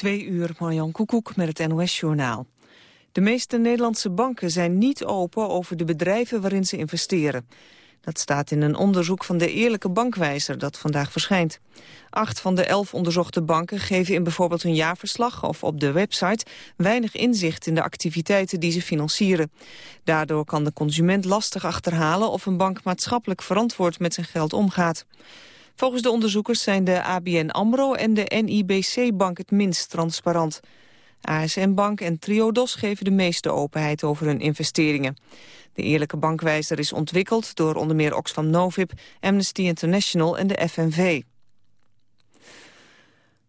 Twee uur, Marjan Koekoek met het NOS-journaal. De meeste Nederlandse banken zijn niet open over de bedrijven waarin ze investeren. Dat staat in een onderzoek van de Eerlijke Bankwijzer dat vandaag verschijnt. Acht van de elf onderzochte banken geven in bijvoorbeeld hun jaarverslag of op de website weinig inzicht in de activiteiten die ze financieren. Daardoor kan de consument lastig achterhalen of een bank maatschappelijk verantwoord met zijn geld omgaat. Volgens de onderzoekers zijn de ABN AMRO en de NIBC-bank het minst transparant. ASN Bank en Triodos geven de meeste openheid over hun investeringen. De Eerlijke Bankwijzer is ontwikkeld door onder meer Oxfam Novib, Amnesty International en de FNV.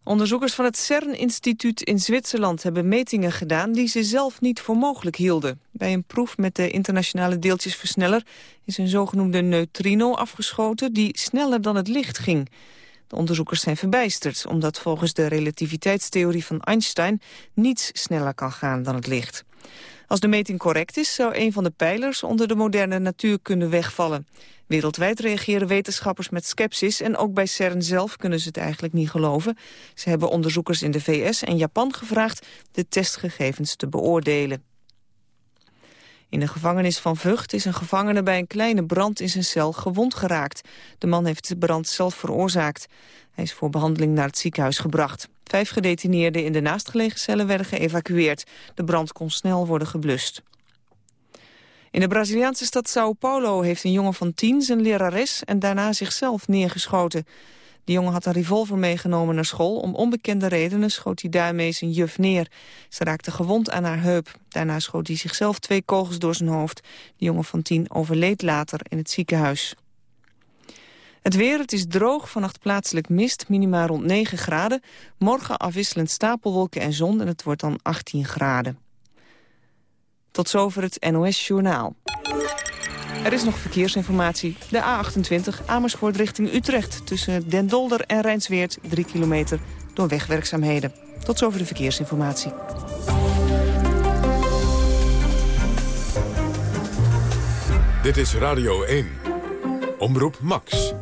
Onderzoekers van het CERN-instituut in Zwitserland hebben metingen gedaan die ze zelf niet voor mogelijk hielden. Bij een proef met de internationale deeltjesversneller is een zogenoemde neutrino afgeschoten die sneller dan het licht ging. De onderzoekers zijn verbijsterd, omdat volgens de relativiteitstheorie van Einstein niets sneller kan gaan dan het licht. Als de meting correct is, zou een van de pijlers onder de moderne natuurkunde wegvallen. Wereldwijd reageren wetenschappers met sceptisch en ook bij CERN zelf kunnen ze het eigenlijk niet geloven. Ze hebben onderzoekers in de VS en Japan gevraagd de testgegevens te beoordelen. In de gevangenis van Vught is een gevangene bij een kleine brand in zijn cel gewond geraakt. De man heeft de brand zelf veroorzaakt. Hij is voor behandeling naar het ziekenhuis gebracht. Vijf gedetineerden in de naastgelegen cellen werden geëvacueerd. De brand kon snel worden geblust. In de Braziliaanse stad Sao Paulo heeft een jongen van tien zijn lerares en daarna zichzelf neergeschoten. De jongen had een revolver meegenomen naar school. Om onbekende redenen schoot hij daarmee zijn juf neer. Ze raakte gewond aan haar heup. Daarna schoot hij zichzelf twee kogels door zijn hoofd. De jongen van tien overleed later in het ziekenhuis. Het weer, het is droog, vannacht plaatselijk mist, minimaal rond 9 graden. Morgen afwisselend stapelwolken en zon en het wordt dan 18 graden. Tot zover het NOS Journaal. Er is nog verkeersinformatie. De A28 Amersfoort richting Utrecht tussen Den Dolder en Rijnsweert 3 kilometer door wegwerkzaamheden. Tot zover de verkeersinformatie. Dit is Radio 1. Omroep Max.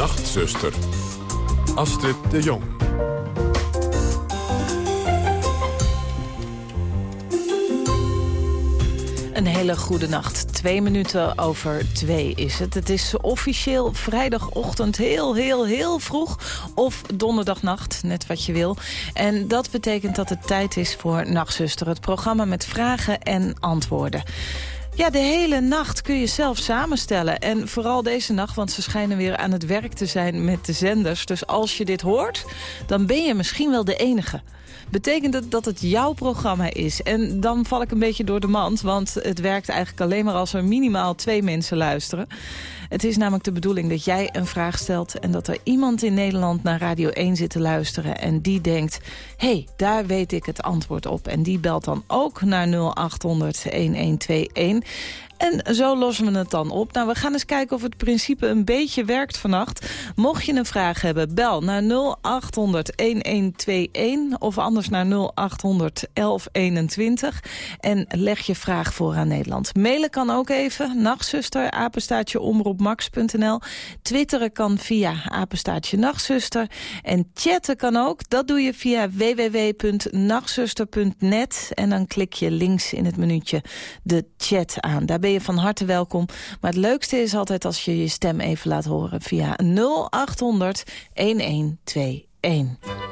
Nachtzuster. Astrid de Jong. Een hele goede nacht. Twee minuten over twee is het. Het is officieel vrijdagochtend heel, heel, heel vroeg. Of donderdagnacht, net wat je wil. En dat betekent dat het tijd is voor Nachtzuster. Het programma met vragen en antwoorden. Ja, de hele nacht kun je zelf samenstellen. En vooral deze nacht, want ze schijnen weer aan het werk te zijn met de zenders. Dus als je dit hoort, dan ben je misschien wel de enige betekent het dat het jouw programma is. En dan val ik een beetje door de mand, want het werkt eigenlijk alleen maar als er minimaal twee mensen luisteren. Het is namelijk de bedoeling dat jij een vraag stelt... en dat er iemand in Nederland naar Radio 1 zit te luisteren... en die denkt, hé, hey, daar weet ik het antwoord op. En die belt dan ook naar 0800-1121. En zo lossen we het dan op. Nou, we gaan eens kijken of het principe een beetje werkt vannacht. Mocht je een vraag hebben, bel naar 0800-1121 of anders naar 0800-1121. En leg je vraag voor aan Nederland. Mailen kan ook even, nachtzuster, apenstaatje omroepmax.nl. Twitteren kan via apenstaatje nachtzuster. En chatten kan ook, dat doe je via www.nachtzuster.net. En dan klik je links in het minuutje de chat aan. Daar ben je van harte welkom. Maar het leukste is altijd als je je stem even laat horen via 0800 1121.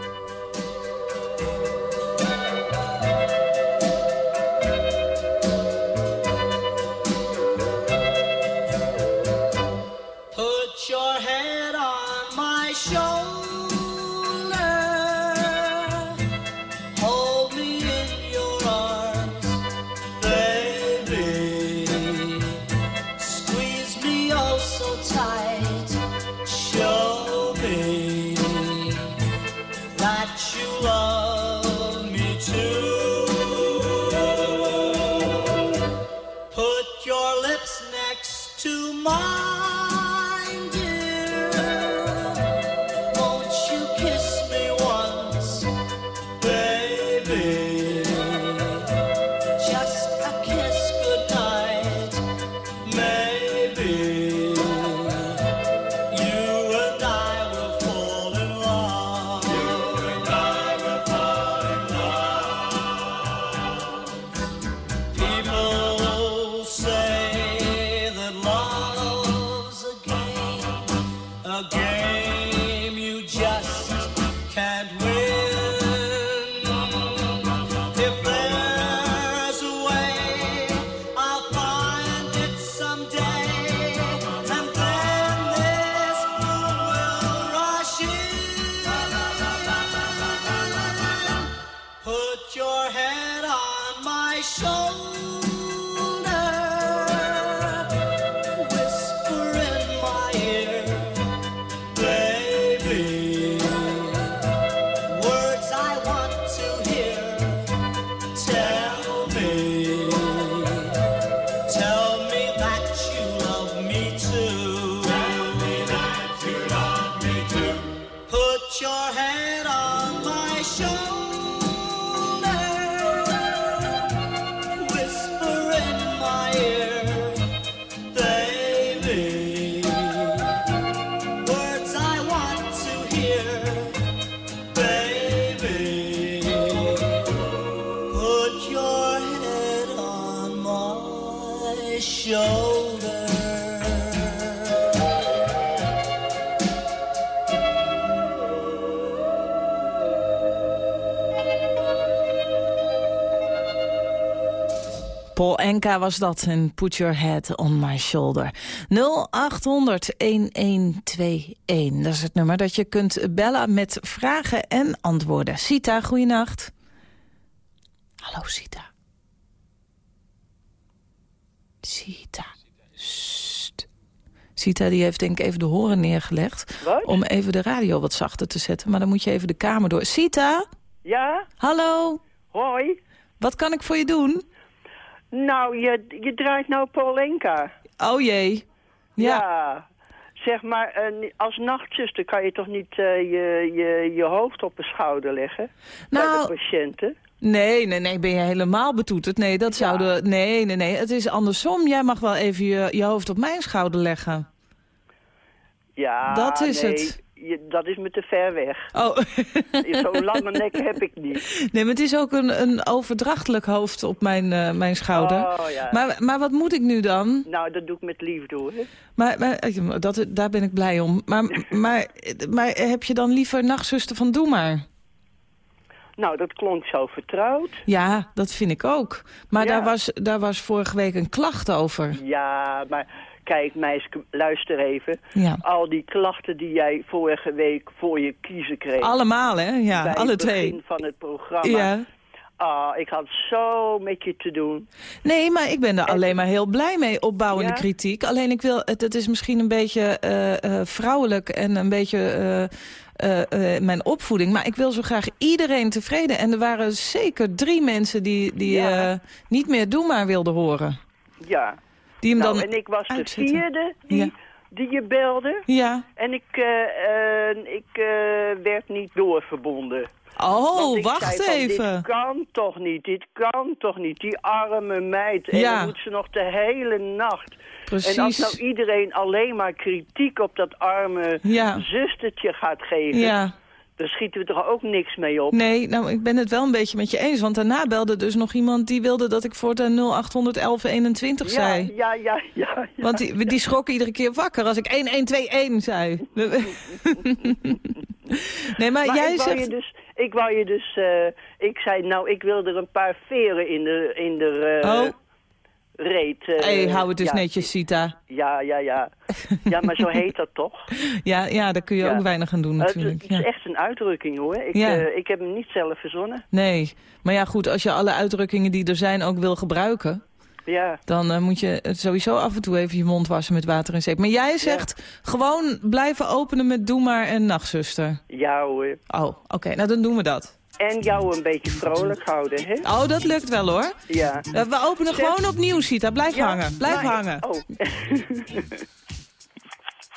your head on my shoulder. Was dat en Put Your Head on My Shoulder. 0800-1121, dat is het nummer dat je kunt bellen met vragen en antwoorden. Sita, goeienacht. Hallo Sita. Sita. Sst. Sita die heeft denk ik even de horen neergelegd... Om even de radio wat zachter te zetten. Maar dan moet je even de kamer door. Sita, Ja, hallo. hoi. Wat kan ik voor je doen? Nou, je, je draait nou Polenka. Oh jee. Ja. Zeg maar, eh, als nachtzuster kan je toch niet eh, je, je, je hoofd op de schouder leggen? bij Nou- de patiënten? Nee, nee, nee, ben je helemaal betoeterd. Nee, dat zouden... Nee, nee, nee, het is andersom. Jij mag wel even je, je hoofd op mijn schouder leggen. Ja, Dat is nee, het. Je, dat is me te ver weg. Oh, Zo'n lange nek heb ik niet. nee, maar het is ook een, een overdrachtelijk hoofd op mijn, eh, mijn schouder. Oh, ja. Maar, maar wat moet ik nu dan? Nou, dat doe ik met liefde hoor. Maar, maar eh, dat, daar ben ik blij om. Maar, maar, maar heb je dan liever nachtzuster van Doe maar? Nou, dat klonk zo vertrouwd. Ja, dat vind ik ook. Maar Ja. daar, was, daar was vorige week een klacht over. Ja, maar kijk meisje, luister even. Ja. Al die klachten die jij vorige week voor je kiezen kreeg. Allemaal, hè? Ja, bij alle het begin twee. van het programma. Ja. Ah, ik had zo met je te doen. Nee, maar ik ben er alleen maar heel blij mee, opbouwende Ja? kritiek. Alleen ik wil, het, het is misschien een beetje eh, eh, vrouwelijk en een beetje eh, mijn opvoeding. Maar ik wil zo graag iedereen tevreden. En er waren zeker drie mensen die, die Ja. niet meer Doe maar wilden horen. Ja. Die hem Nou, dan en ik was de vierde die, Ja. die je belde. Ja. En ik, eh, eh, ik eh, werd niet doorverbonden. Oh, wacht zei even. Dit kan toch niet, dit kan toch niet. Die arme meid. En Ja. dan moet ze nog de hele nacht. Precies. En als nou iedereen alleen maar kritiek op dat arme Ja. zustertje gaat geven... Ja. Dan schieten we toch ook niks mee op. Nee, nou, ik ben het wel een beetje met je eens. Want daarna belde dus nog iemand die wilde dat ik voortaan 0800 1121 ja, zei. ja, ja, ja, ja. Want die, die schrokken iedere keer wakker als ik 1121 zei. nee, maar, Maar jij ik wou zegt... je dus, ik wou je dus, eh, ik zei nou, ik wil er een paar veren in de, in de eh, Oh. Reet. eh, hey, hou het dus ja, netjes, Sita. Ja, ja, ja. Ja, maar zo heet dat toch? Ja, ja, daar kun je Ja. ook weinig aan doen Het, natuurlijk. het is Ja. echt een uitdrukking hoor. Ik, Ja. eh, ik heb hem niet zelf verzonnen. Nee, maar ja goed, als je alle uitdrukkingen die er zijn ook wil gebruiken... Ja, dan eh, moet je sowieso af en toe even je mond wassen met water en zeep. Maar jij zegt gewoon blijven openen met Doe maar en Nachtzuster. ja hoor. Oh, oké, nou dan doen we dat. En jou een beetje vrolijk houden, hè? Oh, dat lukt wel hoor. Ja. Eh, we openen gewoon opnieuw, Sita. Blijf Ja, hangen, blijf maar- hangen. Oh.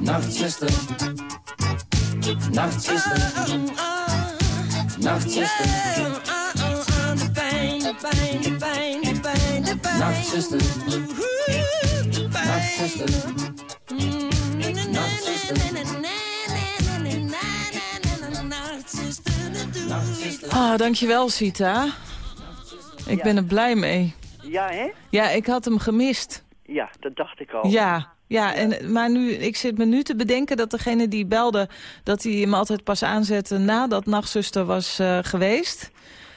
nachtzuster, nachtzuster, nachtzuster, nachtzuster, nachtzuster, nachtzuster. Ah, dankjewel, Sita. Ik Ja. ben er blij mee. Ja, hè? Ja, ik had hem gemist. Ja, dat dacht ik al. Ja, ja en, maar nu, ik zit me nu te bedenken dat degene die belde... dat hij hem altijd pas aanzette nadat nachtzuster was eh, geweest...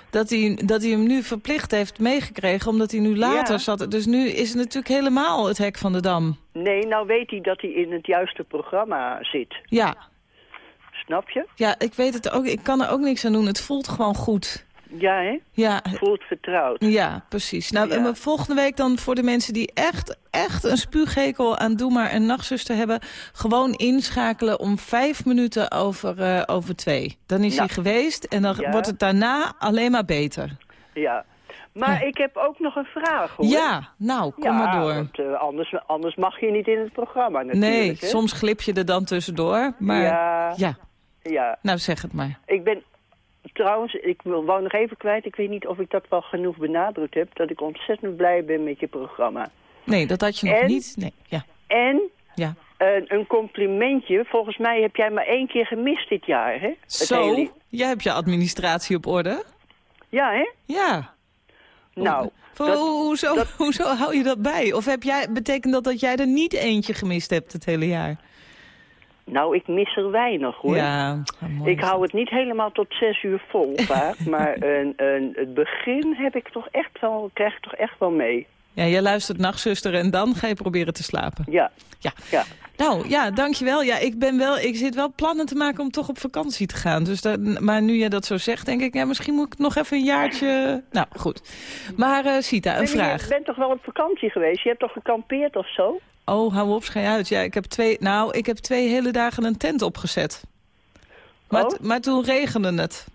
Dat hij, dat hij hem nu verplicht heeft meegekregen, omdat hij nu later Ja. zat. Dus nu is het natuurlijk helemaal het hek van de dam. Nee, nou weet hij dat hij in het juiste programma zit. Ja, Snap je? ja ik weet het ook. Ik kan er ook niks aan doen. Het voelt gewoon goed. Ja, hè? Ja, Voelt vertrouwd. Ja, precies. Nou, Ja. volgende week dan voor de mensen die echt, echt een spuughekel aan Doe maar en Nachtzuster hebben... gewoon inschakelen om vijf minuten over, eh, over twee. Dan is Nou. hij geweest en dan Ja. wordt het daarna alleen maar beter. Ja. Maar Ja. ik heb ook nog een vraag, hoor. Ja, nou, kom Ja, maar door. want eh, anders, anders mag je niet in het programma natuurlijk. Nee, hè? soms glip je er dan tussendoor. Maar ja, Ja, ja. nou zeg het maar. Ik ben... Trouwens, ik wil, wou nog even kwijt, ik weet niet of ik dat wel genoeg benadrukt heb... dat ik ontzettend blij ben met je programma. Nee, dat had je nog En? niet. Nee, ja, En ja. een, een complimentje. Volgens mij heb jij maar één keer gemist dit jaar, hè? Het Zo, hele- jij hebt je administratie op orde? Ja, hè? Ja. Nou, Ho- dat- hoezo, dat- hoezo hou je dat bij? Of heb jij, betekent dat dat jij er niet eentje gemist hebt het hele jaar? Nou, ik mis er weinig, hoor. Ja, ah, mooi Ik hou het niet helemaal tot zes uur vol vaak, maar een, een, het begin heb ik toch echt wel, krijg ik toch echt wel mee. Ja, jij luistert nachtzuster en dan ga je proberen te slapen. Ja, Ja. ja. Nou, ja, dankjewel. Ja, ik, ben wel, ik zit wel plannen te maken om toch op vakantie te gaan. Dus dat, maar nu jij dat zo zegt, denk ik, ja, misschien moet ik nog even een jaartje... Nou, goed. Maar eh, Sita, een En vraag. Je bent toch wel op vakantie geweest? Je hebt toch gekampeerd of zo? Oh, hou op, schei uit. Ja, ik heb twee, nou, ik heb twee hele dagen een tent opgezet. Maar, Oh? maar toen regende het.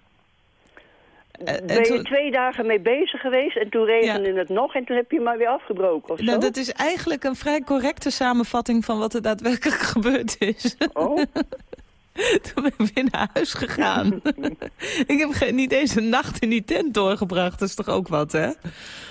Eh, en ben je twee dagen mee bezig geweest en toen regende het nog en toen heb je maar weer afgebroken of zo? Nou, dat is eigenlijk een vrij correcte samenvatting van wat er daadwerkelijk gebeurd is. Oh, Toen ben ik weer naar huis gegaan. ik heb niet eens een nacht in die tent doorgebracht. Dat is toch ook wat, hè?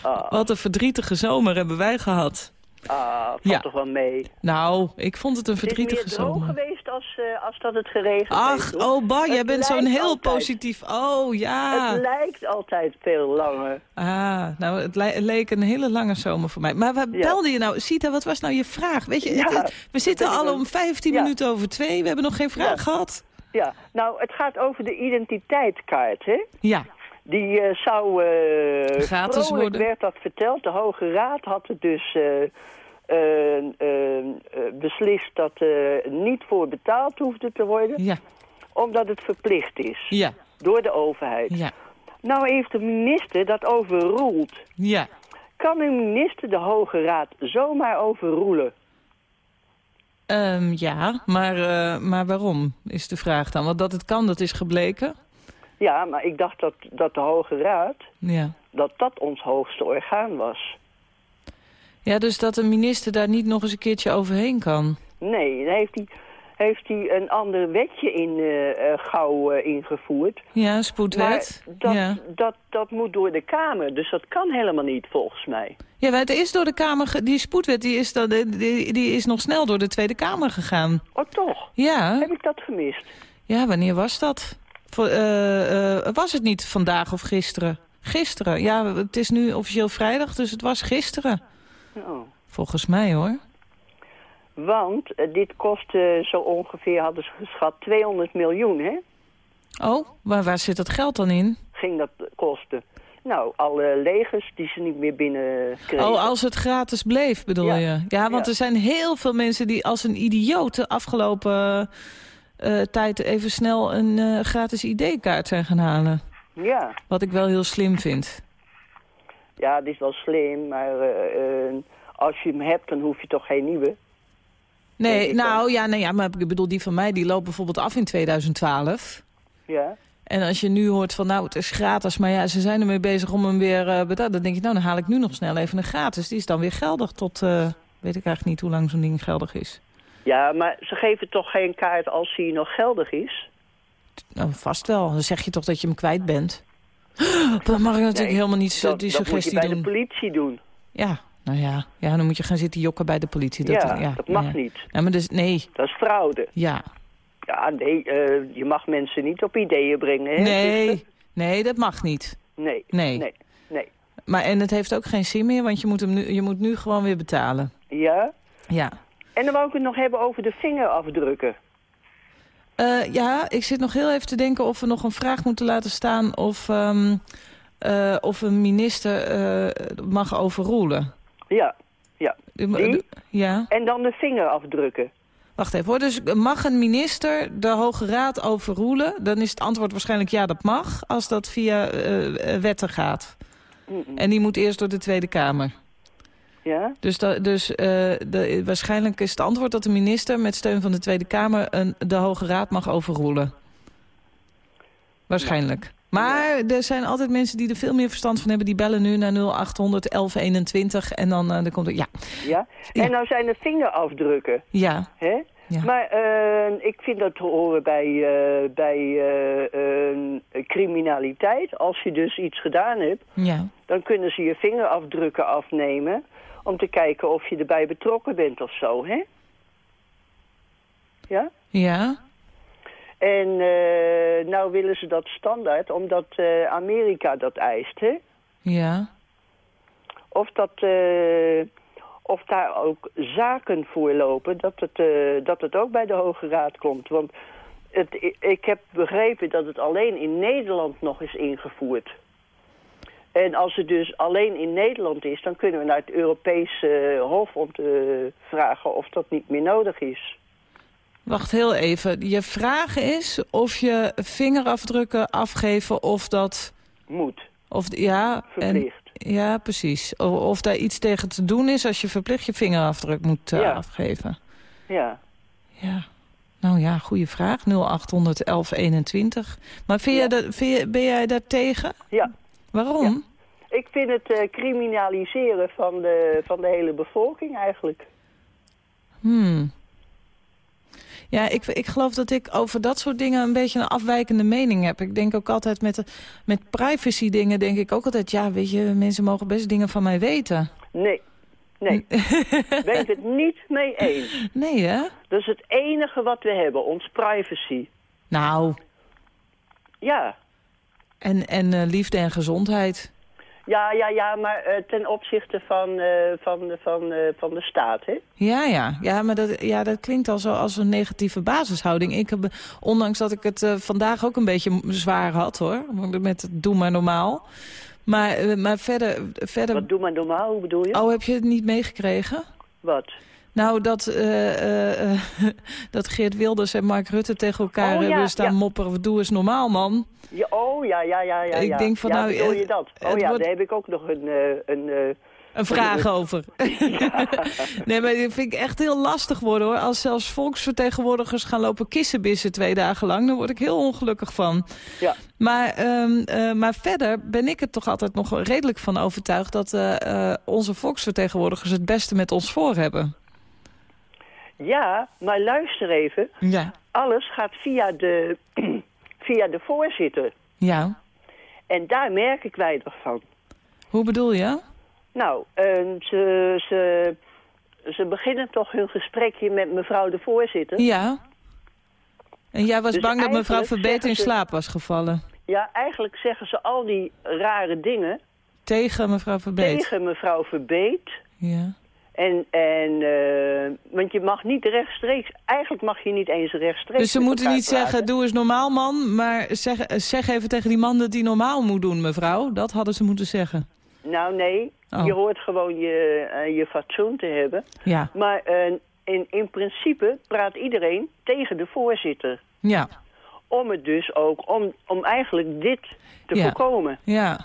ah, Wat een verdrietige zomer hebben wij gehad. ah, valt Ja. toch wel mee. Nou, ik vond het een Het is verdrietige meer droog zomer. geweest als, eh, als dat het geregend Ach, heeft. hoor. oh jij bent zo'n heel altijd. positief... Oh, ja. Het lijkt altijd veel langer. Ah, nou, het le- leek een hele lange zomer voor mij. Maar Ja. belde je nou? Sita, wat was nou je vraag? Weet je, Ja, het is- we zitten al om 15 Ja. minuten over twee. We hebben nog geen vraag gehad. Ja, nou, het gaat over de identiteitskaart, hè? Ja, Die eh, zou... eh Gratis worden. werd dat verteld. De Hoge Raad had het dus beslist dat er niet voor betaald hoefde te worden. ja, Omdat het verplicht is. ja, Door de overheid. ja, Nou heeft de minister dat overroeld. ja. Kan een minister de Hoge Raad zomaar overroelen? Ehm, ja, maar, eh, maar waarom is de vraag dan? Want dat het kan, dat is gebleken. Ja, maar ik dacht dat, dat de Hoge Raad, Ja. dat dat ons hoogste orgaan was. Ja, dus dat een minister daar niet nog eens een keertje overheen kan. Nee, dan heeft hij... heeft hij een ander wetje in eh, eh, gauw eh, ingevoerd. Ja, spoedwet. Maar dat, ja. dat, dat moet door de Kamer, dus dat kan helemaal niet volgens mij. ja, maar het is door de Kamer... Die spoedwet die is, dan, die, die is nog snel door de Tweede Kamer gegaan. Oh toch? Ja, Heb ik dat gemist? ja wanneer was dat? Voor, was het niet vandaag of gisteren? Gisteren, ja, het is nu officieel vrijdag, dus het was gisteren. Oh. Volgens mij hoor. Want eh, dit kost eh, zo ongeveer, hadden ze geschat, 200 miljoen, hè? Oh, waar, waar zit dat geld dan in? Ging dat kosten. Nou, alle legers die ze niet meer binnen kregen. Oh, als het gratis bleef, bedoel Ja. je? Ja, want Ja. er zijn heel veel mensen die als een idioot de afgelopen eh, tijd even snel een eh, gratis ID-kaart zijn gaan halen. Ja. Wat ik wel heel slim vind. Ja, het is wel slim, maar eh, eh, als je hem hebt, dan hoef je toch geen nieuwe. Nee, nou ja, nee, ja, maar ik bedoel, die van mij die loopt bijvoorbeeld af in 2012. Ja. En als je nu hoort van nou, het is gratis, maar ja, ze zijn ermee bezig om hem weer uh, betaald. Dan denk je, nou, dan haal ik nu nog snel even een gratis. Die is dan weer geldig tot, uh, weet ik eigenlijk niet hoe lang zo'n ding geldig is. Ja, maar ze geven toch geen kaart als hij nog geldig is? Nou, vast wel. Dan zeg je toch dat je hem kwijt bent. Dan mag ik natuurlijk Nee, helemaal niet dat, die dat moet je suggestie bij doen. de politie doen. Ja, nou ja. ja, dan moet je gaan zitten jokken bij de politie. Dat, ja, dat mag ja. niet. Ja, maar dus, nee, Dat is fraude. ja. Ja, nee, eh, je mag mensen niet op ideeën brengen, hè? Nee, nee, dat mag niet. Nee, Nee. nee, nee. Maar, en het heeft ook geen zin meer, want je moet, hem nu, je moet nu gewoon weer betalen. Ja? Ja. En dan wou ik het nog hebben over de vingerafdrukken. Eh, ja, ik zit nog heel even te denken of we nog een vraag moeten laten staan... of, ehm, eh, of een minister eh, mag overroelen. Ja, ja. Die? Ja. En dan de vingerafdrukken. Wacht even hoor. Dus mag een minister de Hoge Raad overroelen? Dan is het antwoord waarschijnlijk ja, dat mag. Als dat via wetten gaat. Mm -mm. En die moet eerst door de Tweede Kamer. Ja? Dus, da, dus uh, de, waarschijnlijk is het antwoord dat de minister met steun van de Tweede Kamer een, de Hoge Raad mag overroelen. Waarschijnlijk. Ja. Maar er zijn altijd mensen die er veel meer verstand van hebben. Die bellen nu naar 0800 1121 en dan, uh, dan komt er... Ja. ja. En nou zijn er vingerafdrukken. Ja. Hè? Ja. Maar uh, ik vind dat te horen bij, uh, bij uh, criminaliteit. Als je dus iets gedaan hebt, ja. dan kunnen ze je vingerafdrukken afnemen... om te kijken of je erbij betrokken bent of zo, hè? Ja? Ja. En nou willen ze dat standaard, omdat Amerika dat eist, hè? Ja. Of dat of daar ook zaken voor lopen, dat het, dat het ook bij de Hoge Raad komt. Want het, ik heb begrepen dat het alleen in Nederland nog is ingevoerd. En als het dus alleen in Nederland is, dan kunnen we naar het Europese Hof om te vragen of dat niet meer nodig is. Wacht heel even. Je vraag is of je vingerafdrukken afgeven of dat... Moet. Of, ja, Verplicht. En, ja, precies. Of, of, daar iets tegen te doen is als je verplicht je vingerafdruk moet uh, ja. afgeven. Ja. Ja. Nou ja, goede vraag. 0800 1121. Maar vind ja. jij dat, vind je, ben jij daar tegen? Ja. Waarom? Ik vind het uh, criminaliseren van de, van de hele bevolking eigenlijk. Hmm. Ja, ik, ik geloof dat ik over dat soort dingen een beetje een afwijkende mening heb. Ik denk ook altijd met, met privacy dingen denk ik ook altijd... ja, weet je, mensen mogen best dingen van mij weten. Nee, nee. ben ik het niet mee eens. Nee, hè? Dat is het enige wat we hebben, ons privacy. Nou. Ja. En, en uh, liefde en gezondheid. Ja, ja, ja, maar uh, ten opzichte van, uh, van, van, uh, van de staat, hè? Ja, ja. Ja, maar dat, ja, dat klinkt al zo als een negatieve basishouding. Ik heb, ondanks dat ik het vandaag ook een beetje zwaar had, hoor. Met het doe maar normaal. Maar, maar verder, verder... Wat doe maar normaal, hoe bedoel je? Oh, heb je het niet meegekregen? Wat? Nou, dat, uh, dat Geert Wilders en Mark Rutte tegen elkaar oh, ja, hebben staan ja. mopperen. Doe eens normaal, man. Ja, oh, ja, ja, ja, ja. Ik denk van, nou... bedoel je dat? Oh ja, wordt... daar heb ik ook nog een... een een vraag over. Ja. nee, maar dat vind ik echt heel lastig worden, hoor. Als zelfs volksvertegenwoordigers gaan lopen kissenbissen twee dagen lang... dan word ik heel ongelukkig van. Ja. Maar, um, uh, maar verder ben ik er toch altijd nog redelijk van overtuigd... dat uh, uh, onze volksvertegenwoordigers het beste met ons voor hebben. Ja, maar luister even. Ja. Alles gaat via de, via de voorzitter. Ja. En daar merk ik weinig van. Hoe bedoel je? Nou, eh, ze, ze, ze beginnen toch hun gesprekje met mevrouw de voorzitter. Ja. En jij was Dus bang dat mevrouw Verbeet in ze- slaap was gevallen? Ja, eigenlijk zeggen ze al die rare dingen Tegen mevrouw Verbeet? tegen mevrouw Verbeet. Ja. En, en eh, want je mag niet rechtstreeks, eigenlijk mag je niet eens rechtstreeks Dus ze moeten niet praten. zeggen, doe eens normaal man, maar zeg, zeg even tegen die man dat hij normaal moet doen, mevrouw. Dat hadden ze moeten zeggen. Nou nee, Oh. je hoort gewoon je, eh, je fatsoen te hebben. Ja, Maar eh, in, in principe praat iedereen tegen de voorzitter. ja, Om het dus ook, om, om eigenlijk dit te Ja. voorkomen. ja.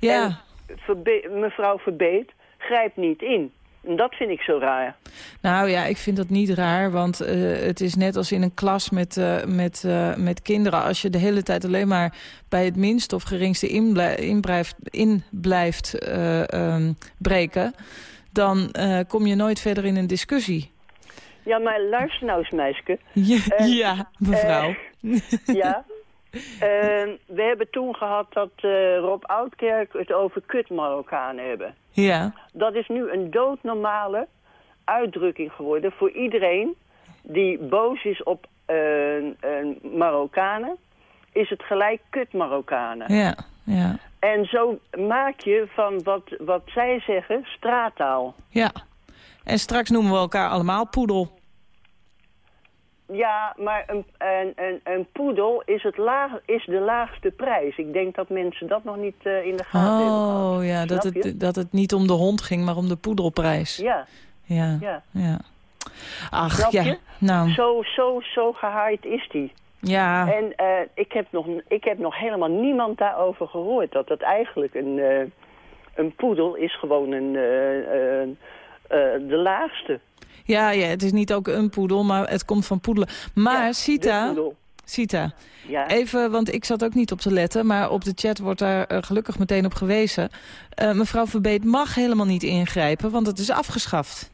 Ja, En Verbe- mevrouw Verbeet grijpt niet in. Dat vind ik zo raar. nou ja, ik vind dat niet raar, want eh, het is net als in een klas met, eh, met, eh, met kinderen. Als je de hele tijd alleen maar bij het minste of geringste in, blij- in, blijft, in blijft ehm, breken, dan kom je nooit verder in een discussie. Ja, maar luister nou eens, meisje. Ja, ja mevrouw. Ja. Eh, we hebben toen gehad dat eh, Rob Oudkerk het over kut Marokkanen hebben. ja, Dat is nu een doodnormale uitdrukking geworden voor iedereen die boos is op eh, een Marokkanen. Is het gelijk kut Marokkanen. ja, ja. En zo maak je van wat, wat zij zeggen straattaal. Ja. En straks noemen we elkaar allemaal poedel. Ja, maar een, een, een, een poedel is, het laag, is de laagste prijs. Ik denk dat mensen dat nog niet eh, in de gaten hebben gehad. Oh ja, dat het, dat het niet om de hond ging, maar om de poedelprijs. Ja, Ja, ja. ja. Ach, Snap ja. je? Nou, Zo, zo, zo gehaaid is die. ja. En eh, ik, heb nog, ik heb nog helemaal niemand daarover gehoord. Dat dat eigenlijk een, eh, een poedel is gewoon een, de laagste. Ja, ja, het is niet ook een poedel, maar het komt van poedelen. Maar Ja, Sita. Sita, Ja. even, want ik zat ook niet op te letten... maar op de chat wordt daar eh, gelukkig meteen op gewezen. Eh, mevrouw Verbeet mag helemaal niet ingrijpen, want het is afgeschaft.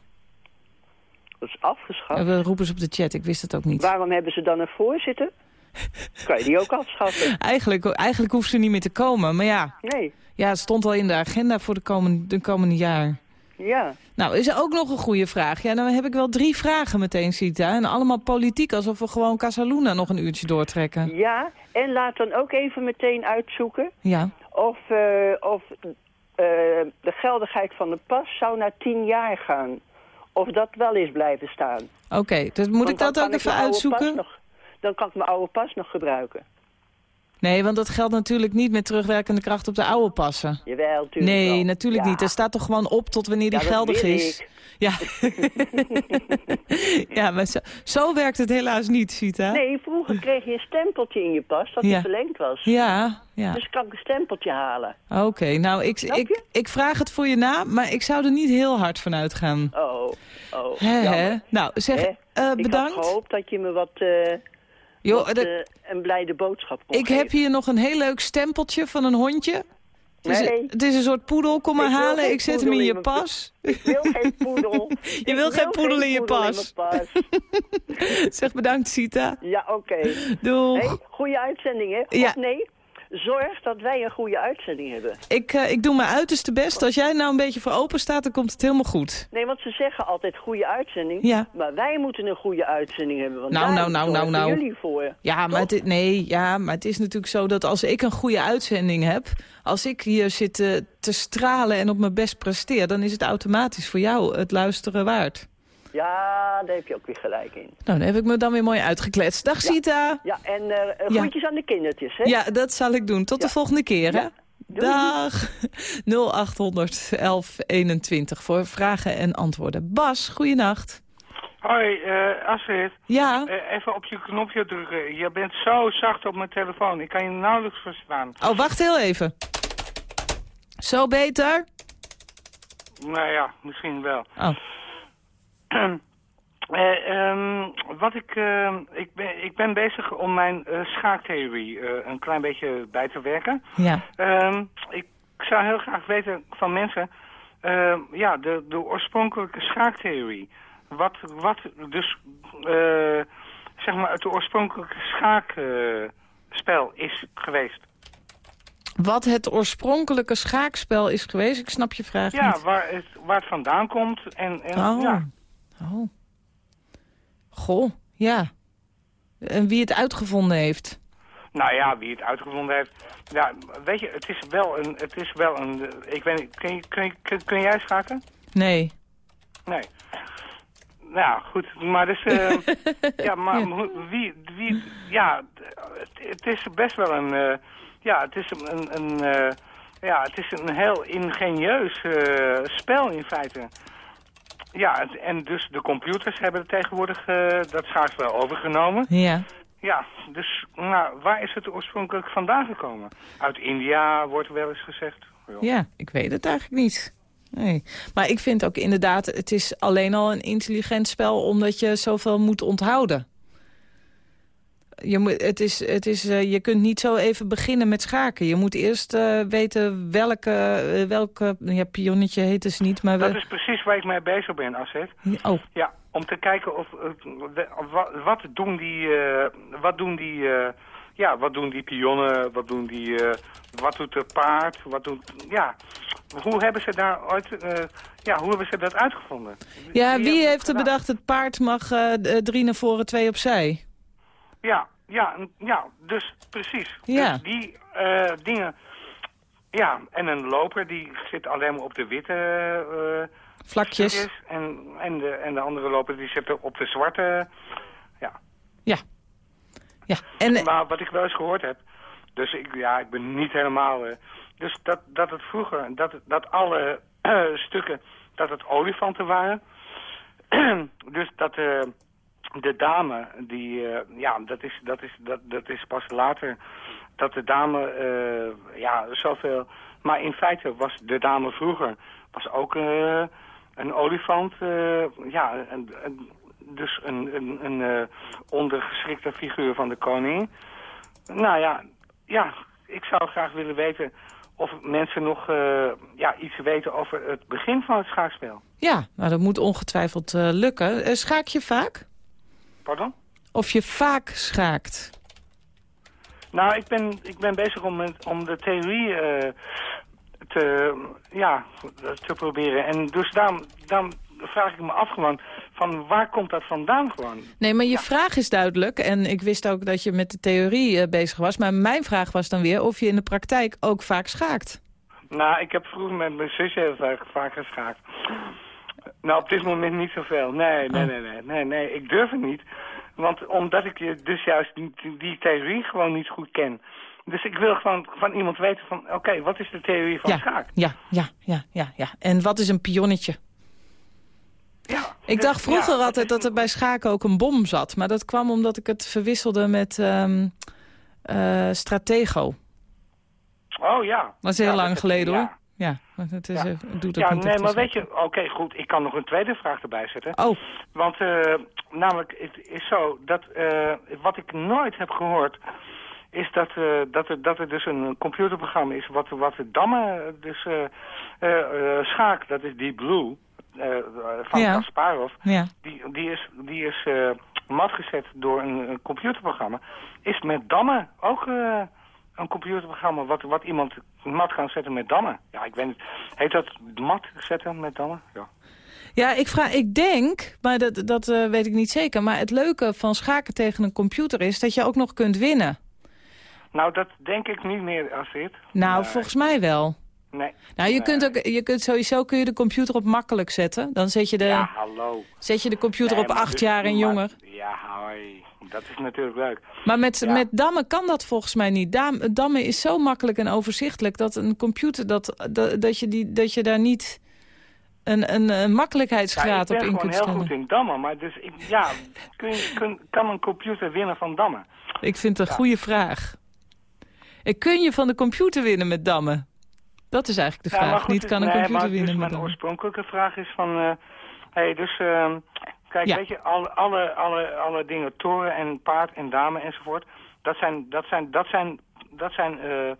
Dat is afgeschaft. We roepen ze op de chat, ik wist het ook niet. Waarom hebben ze dan een voorzitter? kan je die ook afschaffen? Eigenlijk, eigenlijk hoeft ze niet meer te komen, maar ja... Nee. Ja, het stond al in de agenda voor de komende, de komende jaar. Ja. Nou, is er ook nog een goede vraag? Ja, dan heb ik wel drie vragen meteen, Sita. En allemaal politiek, alsof we gewoon Casaluna nog een uurtje doortrekken. Ja, en laat dan ook even meteen uitzoeken Ja. of, eh, of eh, de geldigheid van de pas zou naar tien jaar gaan. Of dat wel is blijven staan. Oké, dus moet Want ik dat ook even uitzoeken? nog- dan kan ik mijn oude pas nog gebruiken. Nee, want dat geldt natuurlijk niet met terugwerkende kracht op de oude passen. Jawel, natuurlijk Nee, wel. natuurlijk Ja. niet. Er staat toch gewoon op tot wanneer die Ja, geldig is. ik. Ja. ja, maar zo, zo werkt het helaas niet, Sita. Nee, vroeger kreeg je een stempeltje in je pas dat Ja. verlengd was. Ja, ja. Dus kan ik een stempeltje halen. Oké, nou, ik, ik, ik vraag het voor je na, maar ik zou er niet heel hard van uitgaan. Oh, oh. Jammer. Nou, zeg, eh, Ik bedankt. had gehoopt dat je me wat, eh, Dat- eh, een blijde boodschap ik heb hier nog een heel leuk stempeltje van een hondje. Het is, Nee. een, het is een soort poedel, kom maar halen. Ik zet hem poedel in je pas. Ik wil geen poedel. Je wil geen poedel in je pas. mijn pas. zeg bedankt, Sita. Ja, oké. Hey, goede uitzending, hè? Ja. Of nee, zorg dat wij een goede uitzending hebben. Ik, eh, ik doe mijn uiterste best. Als jij nou een beetje voor open staat, dan komt het helemaal goed. Nee, want ze zeggen altijd goede uitzending. Ja. Maar wij moeten een goede uitzending hebben. Want Nou, daar nou, nou, nou, nou. jullie voor. Ja maar, het, nee, ja, maar het is natuurlijk zo dat als ik een goede uitzending heb... als ik hier zit te, te stralen en op mijn best presteer... dan is het automatisch voor jou het luisteren waard. Ja, daar heb je ook weer gelijk in. Nou, dan heb ik me dan weer mooi uitgekletst. Dag, Sita. Ja, en Ja. groetjes aan de kindertjes, hè? Ja, dat zal ik doen. Tot de volgende keer, hè? Ja. Doei. Dag. 0800 1121 voor vragen en antwoorden. Bas, goeienacht. Hoi, eh Astrid. Ja, Eh, even op je knopje drukken. Je bent zo zacht op mijn telefoon. Ik kan je nauwelijks verstaan. oh, wacht heel even. Zo beter? Nou ja, misschien wel. Oh, Eh, ehm, wat ik, eh, ik, ben, ik ben bezig om mijn eh, schaaktheorie eh, een klein beetje bij te werken. ja. Ehm, ik zou heel graag weten van mensen, ehm, ja, de, de oorspronkelijke schaaktheorie. wat, wat dus, zeg maar, het oorspronkelijke schaakspel is geweest. Wat het oorspronkelijke schaakspel is geweest, ik snap je vraag Ja, niet. waar het, waar het vandaan komt en, en Oh. ja. Oh. Goh, ja. En wie het uitgevonden heeft. Nou ja, wie het uitgevonden heeft. Ja, weet je, het is wel een, het is wel een, ik weet niet, kun, kun, kun, kun jij schaken? Nee. Nee. Nou goed, maar dus, eh, ja, maar wie, wie, ja, het, het is best wel een, eh, ja, het is een, een, eh, ja, het is een heel ingenieus spel in feite. Ja, en dus de computers hebben tegenwoordig eh, dat schaakspel overgenomen. Ja. Ja, dus nou, waar is het oorspronkelijk vandaan gekomen? Uit India wordt wel eens gezegd. Ja, ik weet het eigenlijk niet. Nee. Maar ik vind ook inderdaad, het is alleen al een intelligent spel... omdat je zoveel moet onthouden. Je, moet, het is, het is, eh, je kunt niet zo even beginnen met schaken. Je moet eerst eh, weten welke, eh, welke ja, pionnetje heet ze niet, maar... Dat we- is precies waar ik mee bezig ben, Asset. Oh, Ja, om te kijken of, wat, wat doen die, wat doen die, ja, wat doen die pionnen, wat doen die, wat doet de paard, wat doet, ja, hoe hebben ze daar ooit, ja, hoe hebben ze dat uitgevonden? ja, wie heeft er bedacht het paard mag drie naar voren, twee opzij? Ja, ja, ja, dus precies. Ja. Dus die eh, dingen, ja, en een loper die zit alleen maar op de witte eh, Vlakjes. stukjes en, en, de, en de andere loper die zit op de zwarte, ja. Ja. Ja, en... Maar wat ik wel eens gehoord heb, dus ik, ja, ik ben niet helemaal... eh, dus dat, dat het vroeger, dat, dat alle stukken, dat het olifanten waren. dus dat eh, de dame, die, eh, ja, dat is, dat, is, dat, dat is pas later, dat de dame, eh, ja, zoveel... Maar in feite was de dame vroeger, was ook eh, een olifant, ja, dus een, een, een ondergeschikte figuur van de koning. Nou ja, ja, ik zou graag willen weten of mensen nog ja, iets weten over het begin van het schaakspel. Ja, nou, dat moet ongetwijfeld lukken. Schaak je vaak? Pardon? Of je vaak schaakt? Nou, ik ben, ik ben bezig om, om de theorie eh, te, ja, te proberen. En dus daarom, daarom vraag ik me af gewoon, van waar komt dat vandaan gewoon? Nee, maar je vraag is duidelijk. En ik wist ook dat je met de theorie eh, bezig was. Maar mijn vraag was dan weer of je in de praktijk ook vaak schaakt. Nou, ik heb vroeger met mijn zusje heel vaak, vaak geschaakt. Nou, op dit moment niet zoveel. Nee, nee, Oh. nee, nee, nee, nee. Ik durf het niet. Want omdat ik je dus juist die, die theorie gewoon niet goed ken. Dus ik wil gewoon van iemand weten van, oké, wat is de theorie van ja, schaak? ja, ja, ja, ja, ja. En wat is een pionnetje? Ja, Ik dus, dacht vroeger ja, altijd dat er bij schaken ook een bom zat. Maar dat kwam omdat ik het verwisselde met ehm eh, Stratego. Oh ja. Dat is heel Ja, lang geleden hoor. Ja, want het is, Ja. doet het Ja, niet nee, maar weet je, oké, goed, ik kan nog een tweede vraag erbij zetten. Oh, Want eh, namelijk, het is zo dat eh, wat ik nooit heb gehoord, is dat, eh, dat, er, dat er dus een computerprogramma is wat, wat de dammen, dus schaak, dat is Deep Blue, van Ja. Kasparov, ja. die, die is, die is eh, mat gezet door een, een computerprogramma, is met dammen ook een computerprogramma wat, wat iemand mat kan zetten met dammen. Ja, ik weet niet, heet dat mat zetten met dammen? Ja. Ja, ik, vraag, ik denk, maar dat, dat eh, weet ik niet zeker... maar het leuke van schaken tegen een computer is dat je ook nog kunt winnen. Nou, dat denk ik niet meer, Astrid. Nou, Nee. volgens mij wel. Nee. Nou, je Nee. kunt, ook, je kunt sowieso kun je de computer op makkelijk zetten. Dan zet je de, Ja, hallo. zet je de computer Nee, op acht dus- jaar en maar- jonger. Ja, hoi. Dat is natuurlijk leuk. Maar met, Ja. met dammen kan dat volgens mij niet. Dam, dammen is zo makkelijk en overzichtelijk dat een computer... dat, dat, dat, je, die, dat je daar niet een, een, een Ja, makkelijkheidsgraad ik op ben in gewoon kunt heel stellen. goed in dammen, maar dus ik, ja, kun, kun, kan een computer winnen van dammen? Ik vind het een goede vraag. Ik kun je van de computer winnen met dammen? Dat is eigenlijk de vraag. goed, niet kan een computer dus winnen met mijn dammen. oorspronkelijke vraag is van, eh hey, dus, ehm, kijk, Ja. weet je, alle, alle, alle, alle dingen, toren en paard en dame enzovoort, dat zijn, dat zijn, dat zijn, dat zijn, eh,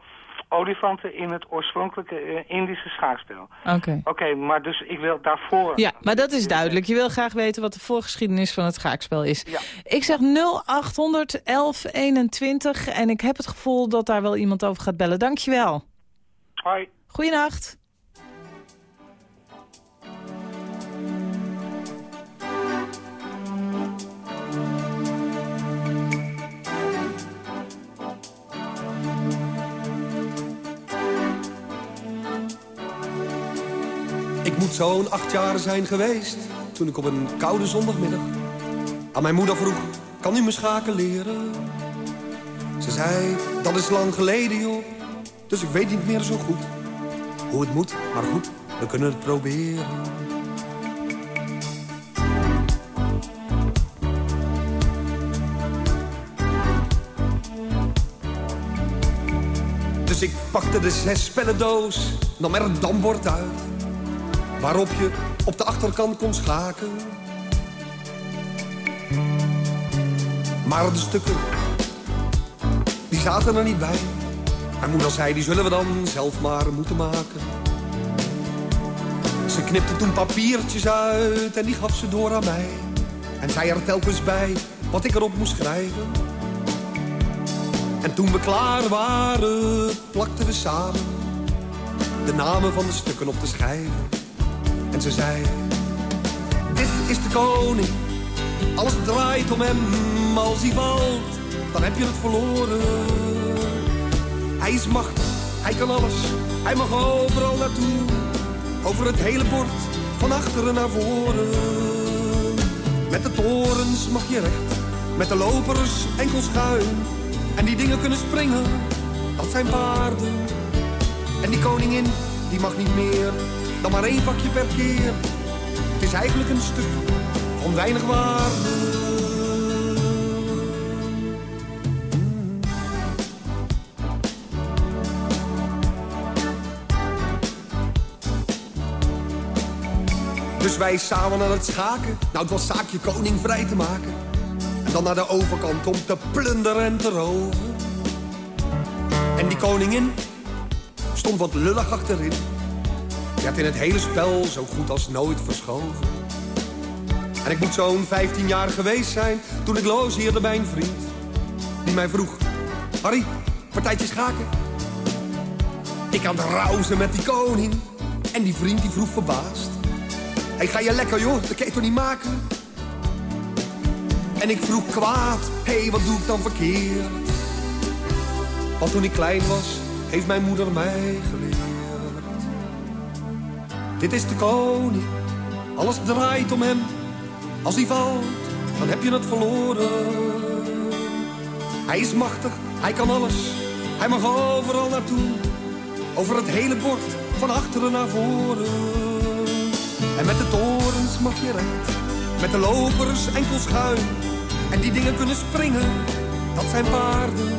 olifanten in het oorspronkelijke eh, Indische schaakspel. Oké. Oké, maar dus ik wil daarvoor... Ja, maar dat is duidelijk. Je wil graag weten wat de voorgeschiedenis van het schaakspel is. Ja. Ik zeg 0800 1121 en ik heb het gevoel dat daar wel iemand over gaat bellen. Dankjewel. Hoi. Goeienacht. Moet zo'n acht jaar zijn geweest toen ik op een koude zondagmiddag aan mijn moeder vroeg: kan u me schaken leren? Ze zei: dat is lang geleden joh, dus ik weet niet meer zo goed hoe het moet, maar goed, we kunnen het proberen. Dus ik pakte de zes spellendoos, nam er een dambord uit waarop je op de achterkant kon schaken. Maar de stukken, die zaten er niet bij. Mijn moeder zei, die zullen we dan zelf maar moeten maken. Ze knipte toen papiertjes uit en die gaf ze door aan mij. En zei er telkens bij wat ik erop moest schrijven. En toen we klaar waren, plakten we samen de namen van de stukken op de schijven. En ze zei, dit is de koning, alles draait om hem. Als hij valt, dan heb je het verloren. Hij is machtig, hij kan alles, hij mag overal naartoe. Over het hele bord, van achteren naar voren. Met de torens mag je recht, met de lopers enkel schuin. En die dingen kunnen springen, dat zijn paarden. En die koningin, die mag niet meer maar één vakje per keer. Het is eigenlijk een stuk van weinig waarde. Dus wij samen aan het schaken. Nou, het was zaakje koning vrij te maken. En dan naar de overkant om te plunderen en te roven. En die koningin stond wat lullig achterin. Had in het hele spel zo goed als nooit verschoven. En ik moet zo'n 15 jaar geweest zijn toen ik logeerde bij een vriend. Die mij vroeg, Harry, partijtje schaken? Ik aan het rauzen met die koning. En die vriend die vroeg verbaasd. Hey, ga je lekker joh, dat kan toch niet maken? En ik vroeg kwaad, hé, hey, wat doe ik dan verkeerd? Want toen ik klein was, heeft mijn moeder mij geleerd. Dit is de koning, alles draait om hem. Als hij valt, dan heb je het verloren. Hij is machtig, hij kan alles, hij mag overal naartoe. Over het hele bord, van achteren naar voren. En met de torens mag je recht, met de lopers enkel schuin. En die dingen kunnen springen, dat zijn paarden.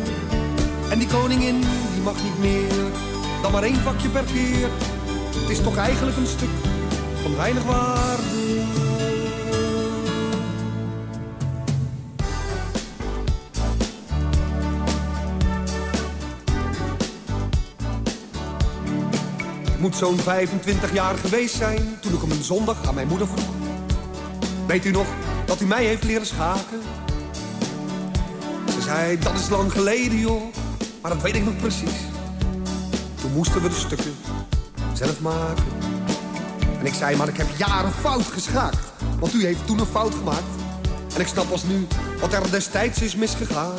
En die koningin, die mag niet meer, dan maar één vakje per keer. Het is toch eigenlijk een stuk van weinig waarde. Moet zo'n 25 jaar geweest zijn toen ik op een zondag aan mijn moeder vroeg. Weet u nog dat u mij heeft leren schaken? Ze zei, dat is lang geleden joh, maar dat weet ik nog precies. Toen moesten we de stukken zelf maken. En ik zei, maar ik heb jaren fout geschaakt. Want u heeft toen een fout gemaakt. En ik snap als nu wat er destijds is misgegaan.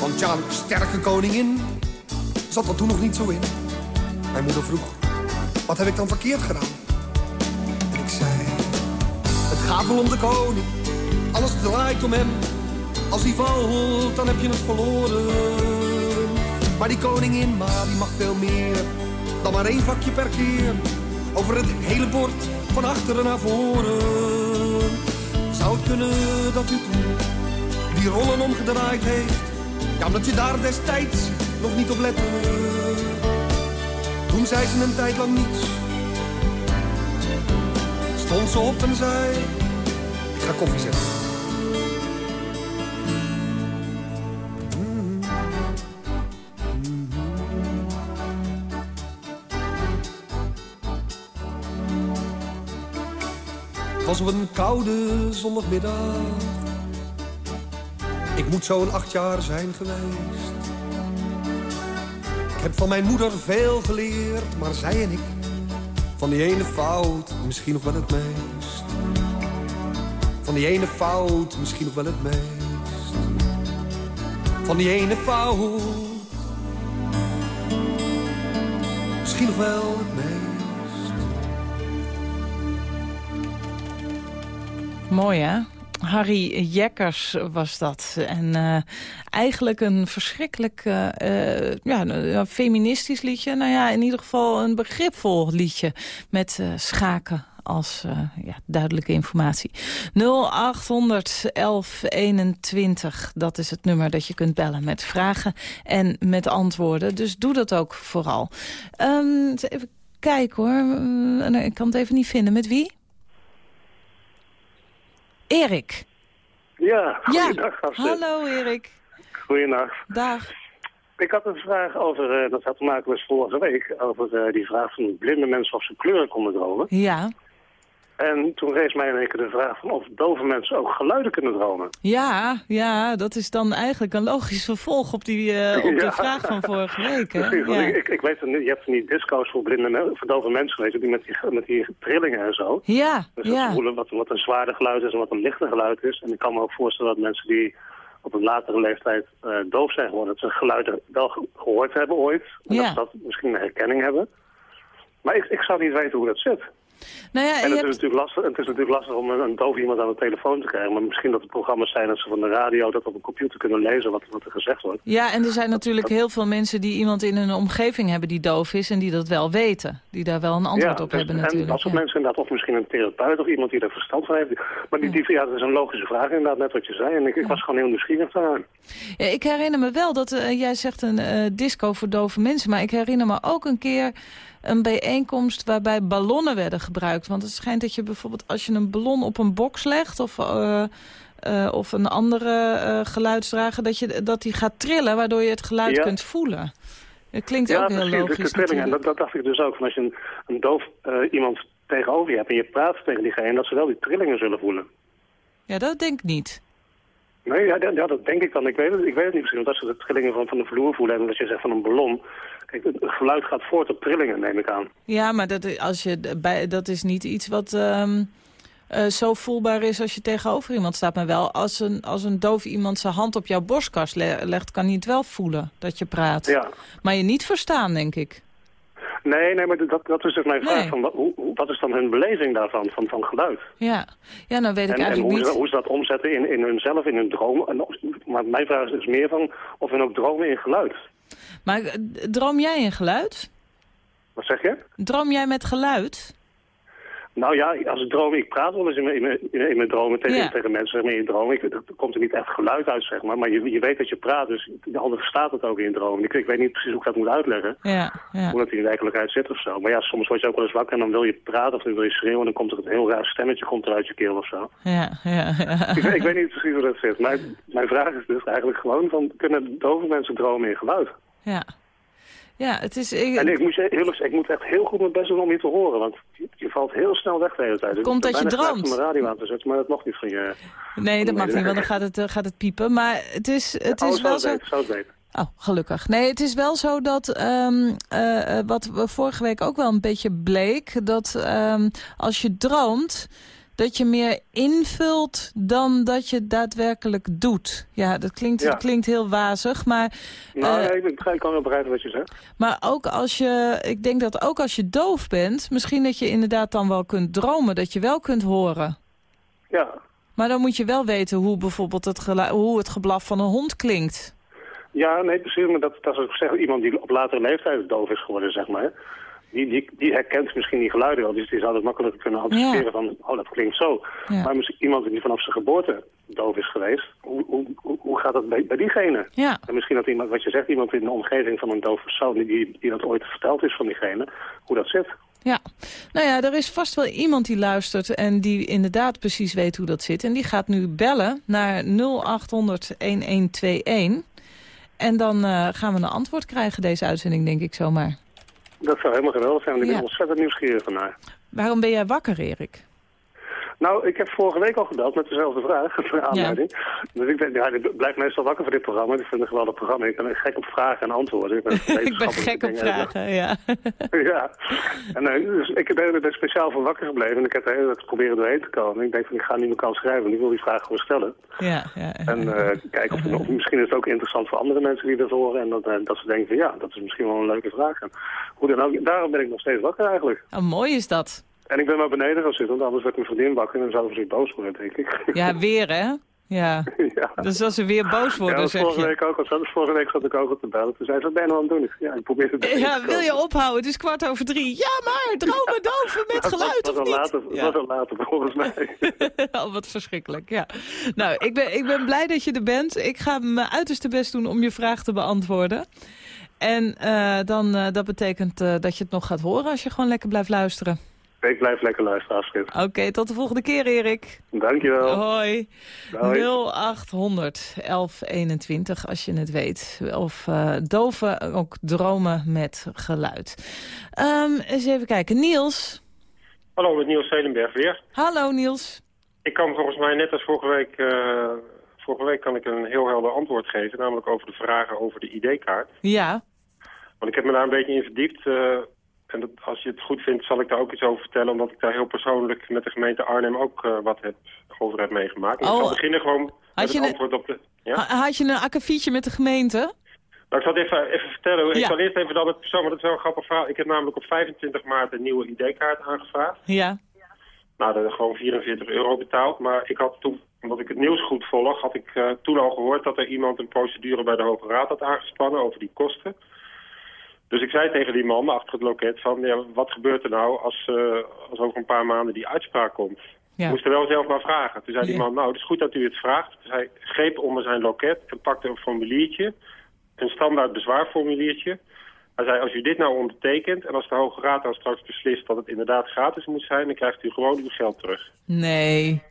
Want ja, sterke koningin zat er toen nog niet zo in. Mijn moeder vroeg, wat heb ik dan verkeerd gedaan? En ik zei, het gaat wel om de koning. Alles draait om hem. Als hij valt, dan heb je het verloren. Maar die koningin, maar die mag veel meer dan maar één vakje per keer. Over het hele bord, van achteren naar voren. Zou het kunnen dat u toen die rollen omgedraaid heeft? Ja, omdat je daar destijds nog niet op lette. Toen zei ze een tijd lang niets. Stond ze op en zei, ik ga koffie zetten. Was op een koude zondagmiddag. Ik moet zo'n acht jaar zijn geweest. Ik heb van mijn moeder veel geleerd, maar zij en ik... van die ene fout misschien nog wel het meest. Van die ene fout misschien nog wel het meest. Van die ene fout misschien nog wel het meest. Mooi, hè? Harry Jekkers was dat. En uh, eigenlijk een verschrikkelijk uh, uh, ja, feministisch liedje. Nou ja, in ieder geval een begripvol liedje met schaken als ja, duidelijke informatie. 0800 1121, dat is het nummer dat je kunt bellen met vragen en met antwoorden. Dus doe dat ook vooral. Um, even kijken hoor, ik kan het even niet vinden. Met wie? Erik. Ja, goeiedag. Ja. Hallo Erik. Goeiedag. Dag. Ik had een vraag over, uh, dat had te maken met vorige week, over uh, die vraag van blinde mensen of ze kleuren konden dromen. Ja. En toen rees mij in één keer de vraag van of dove mensen ook geluiden kunnen dromen. Ja, ja, dat is dan eigenlijk een logisch vervolg op, die, uh, op ja. de vraag van vorige week. Hè? Precies, ja. ik, ik, weet, je hebt niet disco's voor, blinde, voor dove mensen gelezen, die met die, met die trillingen en zo. Ja, dus ja. ze voelen wat, wat een zwaarder geluid is en wat een lichter geluid is. En ik kan me ook voorstellen dat mensen die op een latere leeftijd uh, doof zijn geworden, dat ze geluiden wel gehoord hebben ooit. En ja. dat ze dat misschien een herkenning hebben. Maar ik, ik zou niet weten hoe dat zit. Nou ja, en het, hebt... is natuurlijk lastig, het is natuurlijk lastig om een, een doof iemand aan de telefoon te krijgen. Maar misschien dat er programma's zijn dat ze van de radio dat op een computer kunnen lezen wat, wat er gezegd wordt. Ja, en er zijn natuurlijk heel veel mensen die iemand in hun omgeving hebben die doof is en die dat wel weten. Die daar wel een antwoord ja, op dus, hebben en natuurlijk. dat soort ja. mensen inderdaad, of misschien een therapeut of iemand die er verstand van heeft. Maar die, die, ja, dat is een logische vraag inderdaad, net wat je zei. En ik, ik was gewoon heel nieuwsgierig daaraan. Ja, ik herinner me wel dat, uh, jij zegt een uh, disco voor dove mensen, maar ik herinner me ook een keer een bijeenkomst waarbij ballonnen werden gebruikt. Want het schijnt dat je bijvoorbeeld als je een ballon op een box legt... of, uh, uh, of een andere uh, geluidsdrager, dat, je, dat die gaat trillen... waardoor je het geluid ja. kunt voelen. Het klinkt ja, ook heel precies, logisch de trilling. En dat, dat, dacht ik dus ook. Van als je een, een doof iemand tegenover je hebt en je praat tegen diegene... dat ze wel die trillingen zullen voelen. Ja, dat denk ik niet. Nee, ja, ja, dat denk ik dan. Ik weet het, ik weet het niet misschien. Want als ze de trillingen van, van de vloer voelen en dat je zegt van een ballon... Kijk, het geluid gaat voort op trillingen, neem ik aan. Ja, maar dat, als je, bij, dat is niet iets wat um, uh, zo voelbaar is als je tegenover iemand staat. Maar wel, als een, als een doof iemand zijn hand op jouw borstkast le legt... kan hij het wel voelen dat je praat. Ja. Maar je niet verstaan, denk ik. Nee, nee, maar dat, dat is dus mijn vraag. Van, wat, hoe, wat is dan hun beleving daarvan, van, van geluid? Ja, ja nou weet ik en, eigenlijk en hoe, niet. Hoe ze dat omzetten in, in hunzelf, in hun droom. En, maar mijn vraag is dus meer van of hun ook dromen in geluid. Maar uh, droom jij in geluid? Wat zeg je? Droom jij met geluid? Nou ja, als ik droom, ik praat wel eens in mijn, in mijn, in mijn dromen tegen, Ja. tegen mensen, zeg maar in je droom. Ik, er komt er niet echt geluid uit, zeg maar. Maar je, je weet dat je praat, dus de ander verstaat het ook in je droom. Ik, ik weet niet precies hoe ik dat moet uitleggen. Ja, ja. Hoe dat in de werkelijkheid zit of zo. Maar ja, soms word je ook wel eens wakker en dan wil je praten of dan wil je schreeuwen. En dan komt er een heel raar stemmetje komt er uit je keel of zo. Ja, ja, ja. Ik, ik weet niet precies hoe dat zit. Maar mijn vraag is dus eigenlijk gewoon van, kunnen dove mensen dromen in geluid? Ja, ja het is... Ik, En ik moet, ik moet echt heel goed mijn best doen om je te horen, want je, je valt heel snel weg de hele tijd. Komt ik dat je droomt? om mijn radio aan te zetten, maar dat mag niet van je... nee, dat mag niet, want dan gaat het, uh, gaat het piepen. Maar het is, het oh, is wel zo... zou het weten. Oh, gelukkig. Nee, het is wel zo dat, um, uh, wat we vorige week ook wel een beetje bleek... dat um, als je droomt, dat je meer invult dan dat je daadwerkelijk doet. Ja, dat klinkt, Ja. dat klinkt heel wazig, maar... Nou, eh, ja, ik, begrijp- ik kan wel begrijpen wat je zegt. Maar ook als je, ik denk dat ook als je doof bent... misschien dat je inderdaad dan wel kunt dromen, dat je wel kunt horen. Ja, Maar dan moet je wel weten hoe bijvoorbeeld het, hoe het geblaf van een hond klinkt. ja nee, precies. Maar dat, dat is ook zeg, iemand die op latere leeftijd doof is geworden, zeg maar. Die, die, die herkent misschien die geluiden wel. Dus die zou het makkelijker kunnen anticiperen Ja. van, oh, dat klinkt zo. Ja. Maar misschien iemand die vanaf zijn geboorte doof is geweest, hoe, hoe, hoe, gaat dat bij, bij diegene? Ja, En misschien dat iemand, wat je zegt, iemand in de omgeving van een doof persoon, die- die, dat ooit verteld is van diegene, hoe dat zit. ja. Nou ja, er is vast wel iemand die luistert en die inderdaad precies weet hoe dat zit. En die gaat nu bellen naar 0800-1121. En dan uh, gaan we een antwoord krijgen deze uitzending, denk ik zomaar. Dat zou helemaal geweldig zijn, want ik Ja. ben ontzettend nieuwsgierig ernaar. Waarom ben jij wakker, Erik? Nou, ik heb vorige week al gebeld met dezelfde vraag, voor aanleiding. Dus ik, ben, ja, ik blijf meestal wakker voor dit programma. Ik vind het een geweldig programma. Ik ben gek op vragen en antwoorden. Ik ben, ik ben gek op vragen, ja. ja. En, uh, dus ik ben er speciaal voor wakker gebleven. En ik heb de hele tijd proberen doorheen te komen. Ik denk van, ik ga niet meer kan schrijven. Want ik wil die vraag gewoon stellen. Ja, ja, En uh, kijken of, of, misschien is het ook interessant voor andere mensen die dat horen. En dat, uh, dat ze denken van, ja, dat is misschien wel een leuke vraag. En hoe dan ook, daarom ben ik nog steeds wakker eigenlijk. Oh, mooi is dat. En ik ben maar beneden gaan zitten, want anders werd mijn vriendin wakker en dan zouden ze zich boos worden, denk ik. Ja, weer hè? Ja. ja. Dus als ze weer boos worden, ja, zeg vorige je. Week ook, al, vorige week zat ik ook op de bellen. Toen zei ze, wat ben je nou aan het doen? Ik, ja, ik probeer het Ja, wil je ophouden? Het is kwart over drie. Ja, maar dromen doven met geluid, dat was of niet? Later, ja. Was al later, volgens mij. oh, wat verschrikkelijk, ja. Nou, ik ben, ik ben blij dat je er bent. Ik ga mijn uiterste best doen om je vraag te beantwoorden. En uh, dan, uh, dat betekent uh, dat je het nog gaat horen als je gewoon lekker blijft luisteren. Ik blijf lekker luisteren, afschrift. Oké, okay, tot de volgende keer, Erik. Dankjewel. Hoi. Hoi. 0800 1121, als je het weet. Of uh, doven ook dromen met geluid. Um, eens even kijken. Niels. Hallo, met Niels Zelenberg weer. Hallo, Niels. Ik kan volgens mij net als vorige week... Uh, vorige week kan ik een heel helder antwoord geven. Namelijk over de vragen over de ID-kaart. Ja. Want ik heb me daar een beetje in verdiept... Uh, en dat, als je het goed vindt, zal ik daar ook iets over vertellen. Omdat ik daar heel persoonlijk met de gemeente Arnhem ook uh, wat heb, over heb meegemaakt. Oh, ik zal beginnen gewoon met het antwoord op de... Ja? Had je een akkefietje met de gemeente? Nou, ik zal het even, even vertellen. Ja. Ik zal eerst even dan het persoon, want dat is wel een grappig verhaal. Ik heb namelijk op 25 maart een nieuwe ID-kaart aangevraagd. Ja. Nou, dat is gewoon 44 euro betaald. Maar ik had toen, omdat ik het nieuws goed volg, had ik uh, toen al gehoord dat er iemand een procedure bij de Hoge Raad had aangespannen over die kosten. Dus ik zei tegen die man achter het loket van, ja, wat gebeurt er nou als, uh, als over een paar maanden die uitspraak komt? Ja. Ik moest er wel zelf maar vragen. Toen zei die man, nou, het is goed dat u het vraagt. Dus hij greep onder zijn loket en pakte een formuliertje, een standaard bezwaarformuliertje. Hij zei, als u dit nou ondertekent en als de Hoge Raad dan straks beslist dat het inderdaad gratis moet zijn, dan krijgt u gewoon uw geld terug. Nee.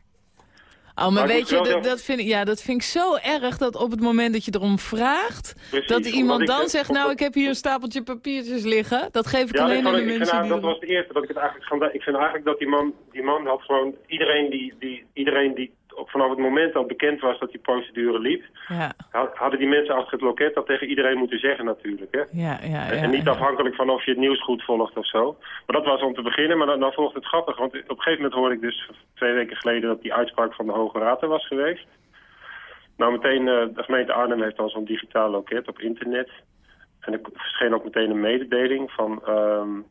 Oh, maar, weet je, dat, vind ik, ja, dat vind ik zo erg dat op het moment dat je erom vraagt... Precies, dat iemand dan zeg- zegt, nou, ik heb hier een stapeltje papiertjes liggen. Dat geef ik Ja, alleen aan die ik vind mensen die... dat was het eerste dat ik het eigenlijk Ik vind eigenlijk dat die man, die man had gewoon iedereen die, die, iedereen die vanaf het moment dat bekend was dat die procedure liep, Ja, had- hadden die mensen achter het loket dat tegen iedereen moeten zeggen natuurlijk. Hè? ja, ja. ja, en niet afhankelijk van of je het nieuws goed volgt of zo. Maar dat was om te beginnen, maar dan, dan volgt het grappig. Want op een gegeven moment hoorde ik dus twee weken geleden dat die uitspraak van de Hoge Raad er was geweest. Nou, meteen, eh, de gemeente Arnhem heeft dan zo'n digitaal loket op internet. En er verscheen ook meteen een mededeling van, nou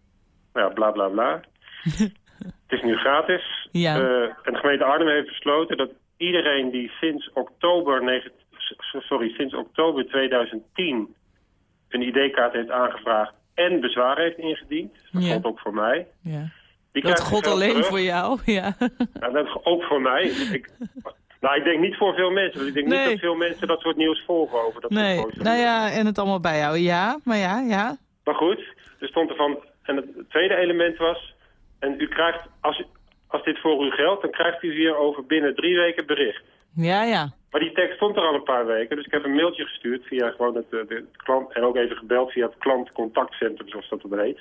ja, bla bla bla. Het is nu gratis. Ja. Eh, en de gemeente Arnhem heeft besloten dat iedereen die sinds oktober, sorry, sinds oktober 2010 een ID-kaart heeft aangevraagd en bezwaar heeft ingediend, dat Ja. geldt ook voor mij. ja. Die Dat krijgt god geld alleen terug. voor jou, ja. Ja, dat ook voor mij. Ik, nou, ik denk niet voor veel mensen. Want ik denk Nee. niet dat veel mensen dat soort nieuws volgen over dat Nee, soort nou ja, en het allemaal bij jou. Ja, maar ja, ja. Maar goed, er stond er van... En het tweede element was... En u krijgt, als, als dit voor u geldt, dan krijgt u hier over binnen drie weken bericht. Ja, ja. Maar die tekst stond er al een paar weken, dus ik heb een mailtje gestuurd via gewoon het, eh, de, het klant... En ook even gebeld via het klantcontactcentrum, zoals dat dan heet.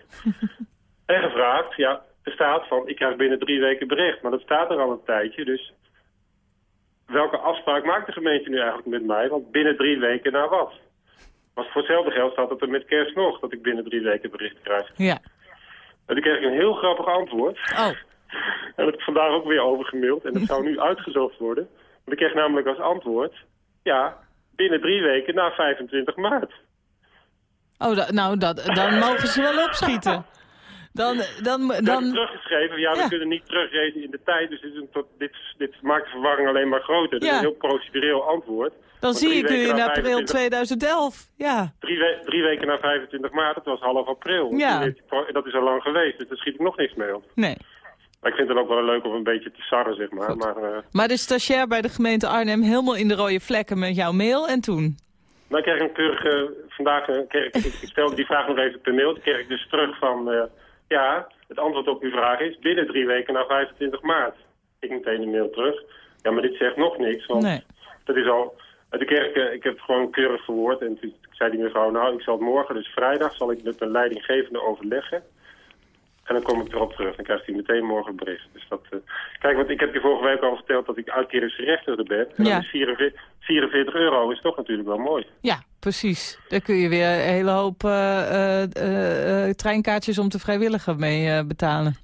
en gevraagd, ja, er staat van, ik krijg binnen drie weken bericht. Maar dat staat er al een tijdje, dus... Welke afspraak maakt de gemeente nu eigenlijk met mij? Want binnen drie weken naar wat? Want voor hetzelfde geld staat het er met kerst nog, dat ik binnen drie weken bericht krijg. Ja. En toen kreeg ik een heel grappig antwoord. Oh, En dat heb ik vandaag ook weer overgemaild. En dat zou nu uitgezocht worden. Want ik kreeg namelijk als antwoord... Ja, binnen drie weken na 25 maart. oh da- nou, dat, dan mogen ze wel opschieten. Dan, dan, Dan, dan, teruggeschreven, ja, we kunnen niet terugreizen in de tijd. Dus dit, is een tot, dit, dit maakt de verwarring alleen maar groter. Ja. is een heel procedureel antwoord. dan zie ik u in april 25 2011. Ja, Drie, we- drie weken na 25 maart, dat was half april. Ja. Die Dat is al lang geweest, dus daar schiet ik nog niks mee op. nee. Maar ik vind het ook wel leuk om een beetje te sarren, zeg maar. Goed. Maar eh, Maar de stagiair bij de gemeente Arnhem helemaal in de rode vlekken met jouw mail en toen? Nou, ik kreeg een keurige, vandaag kreeg ik, ik stelde die vraag nog even per mail. Toen kreeg ik dus terug van, eh, ja, het antwoord op uw vraag is binnen drie weken na 25 maart. Ik meteen de mail terug. Ja, maar dit zegt nog niks, want Nee. dat is al... Kreeg ik, eh, ik heb het gewoon keurig verwoord en toen zei die mevrouw, nou, ik zal het morgen, dus vrijdag, zal ik met mijn leidinggevende overleggen. En dan kom ik erop terug. Dan krijgt hij meteen morgen een bericht. Dus dat, eh, Kijk, want ik heb je vorige week al verteld dat ik uitkeringsgerechtigde ben. En Ja. dan is 44, 44 euro is toch natuurlijk wel mooi. Ja, precies. Daar kun je weer een hele hoop eh, eh, treinkaartjes om te vrijwilliger mee betalen.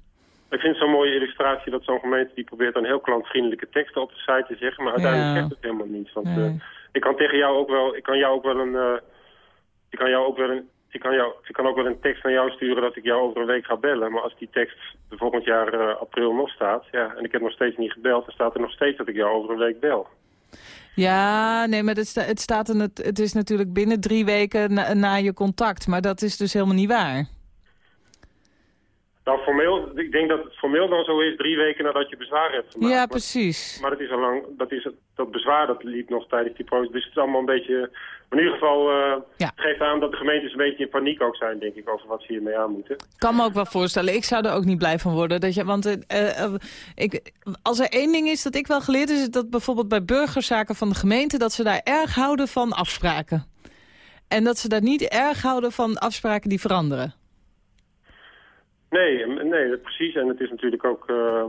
Ik vind zo'n mooie illustratie dat zo'n gemeente die probeert dan heel klantvriendelijke teksten op de site te zeggen. Maar uiteindelijk Ja. zegt het helemaal niet. Want Nee. ik kan tegen jou ook wel, ik kan jou ook wel een, ik kan jou ook wel een, ik kan, jou, ik kan ook wel een tekst naar jou sturen dat ik jou over een week ga bellen. Maar als die tekst volgend jaar eh, april nog staat, ja, en ik heb nog steeds niet gebeld, dan staat er nog steeds dat ik jou over een week bel. Ja, nee, maar het, het, staat in het, het is natuurlijk binnen drie weken na je contact. Maar dat is dus helemaal niet waar. Nou, formeel, ik denk dat het formeel dan zo is drie weken nadat je bezwaar hebt gemaakt. Ja, precies. Maar dat is al lang, dat, is, dat bezwaar dat liep nog tijdens die proces. Dus het is allemaal een beetje, in ieder geval, eh, Ja. het geeft aan dat de gemeentes een beetje in paniek ook zijn, denk ik, over wat ze hiermee aan moeten. Kan me ook wel voorstellen. Ik zou er ook niet blij van worden. Dat je, want eh, eh, ik, als er één ding is dat ik wel geleerd is... is dat bijvoorbeeld bij burgerzaken van de gemeente... dat ze daar erg houden van afspraken. En dat ze daar niet erg houden van afspraken die veranderen. Nee, nee, precies. En het is natuurlijk ook, eh,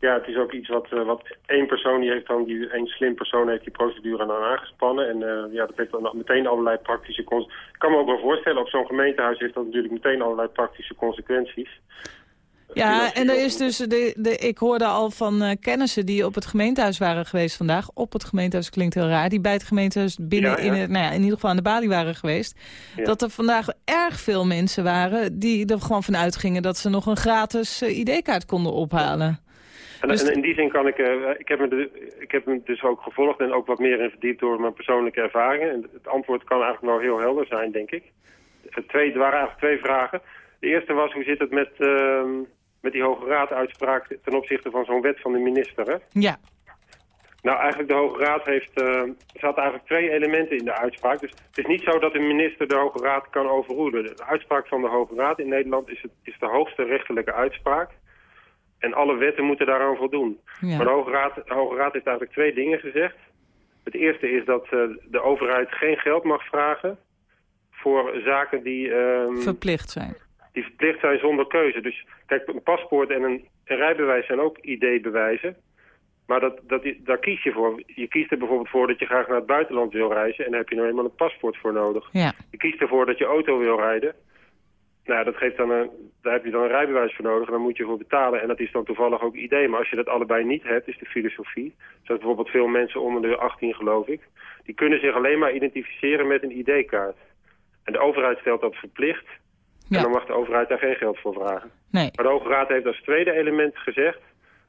ja, het is ook iets wat, eh, wat één persoon, die heeft dan, die, één slim persoon heeft die procedure dan aangespannen. En eh, ja, dat heeft dan meteen allerlei praktische consequenties. Ik kan me ook wel voorstellen, op zo'n gemeentehuis heeft dat natuurlijk meteen allerlei praktische consequenties. Ja, en er is dus, de, de, ik hoorde al van eh, kennissen die op het gemeentehuis waren geweest vandaag. Op het gemeentehuis klinkt heel raar. Die bij het gemeentehuis binnen, Ja, ja. In, het, nou ja, in ieder geval aan de balie waren geweest. Ja. Dat er vandaag erg veel mensen waren die er gewoon van uitgingen dat ze nog een gratis eh, ID-kaart konden ophalen. En, Dus- en in die zin kan ik, eh, ik, heb me de, ik heb me dus ook gevolgd en ook wat meer in verdiept door mijn persoonlijke ervaringen. En het antwoord kan eigenlijk wel heel helder zijn, denk ik. Twee, er waren eigenlijk twee vragen. De eerste was, hoe zit het met, ehm, met die Hoge Raad-uitspraak ten opzichte van zo'n wet van de minister, hè? Ja, Nou, eigenlijk de Hoge Raad heeft... er zaten eigenlijk twee elementen in de uitspraak. Dus het is niet zo dat de minister de Hoge Raad kan overroelen. De uitspraak van de Hoge Raad in Nederland is, het, is de hoogste rechterlijke uitspraak. En alle wetten moeten daaraan voldoen. Ja. Maar de Hoge, Raad, de Hoge Raad heeft eigenlijk twee dingen gezegd. Het eerste is dat eh, de overheid geen geld mag vragen voor zaken die... ehm, verplicht zijn. Die verplicht zijn zonder keuze. Dus kijk, een paspoort en een, een rijbewijs zijn ook ID-bewijzen. Maar dat, dat, daar kies je voor. Je kiest er bijvoorbeeld voor dat je graag naar het buitenland wil reizen... en daar heb je nou eenmaal een paspoort voor nodig. Ja. Je kiest ervoor dat je auto wil rijden. Nou, dat geeft dan een, daar heb je dan een rijbewijs voor nodig en dan moet je voor betalen. En dat is dan toevallig ook ID. Maar als je dat allebei niet hebt, is de filosofie... zoals bijvoorbeeld veel mensen onder de 18 geloof ik... die kunnen zich alleen maar identificeren met een ID-kaart. En de overheid stelt dat verplicht... Ja. En dan mag de overheid daar geen geld voor vragen. Nee. Maar de Hoge Raad heeft als tweede element gezegd...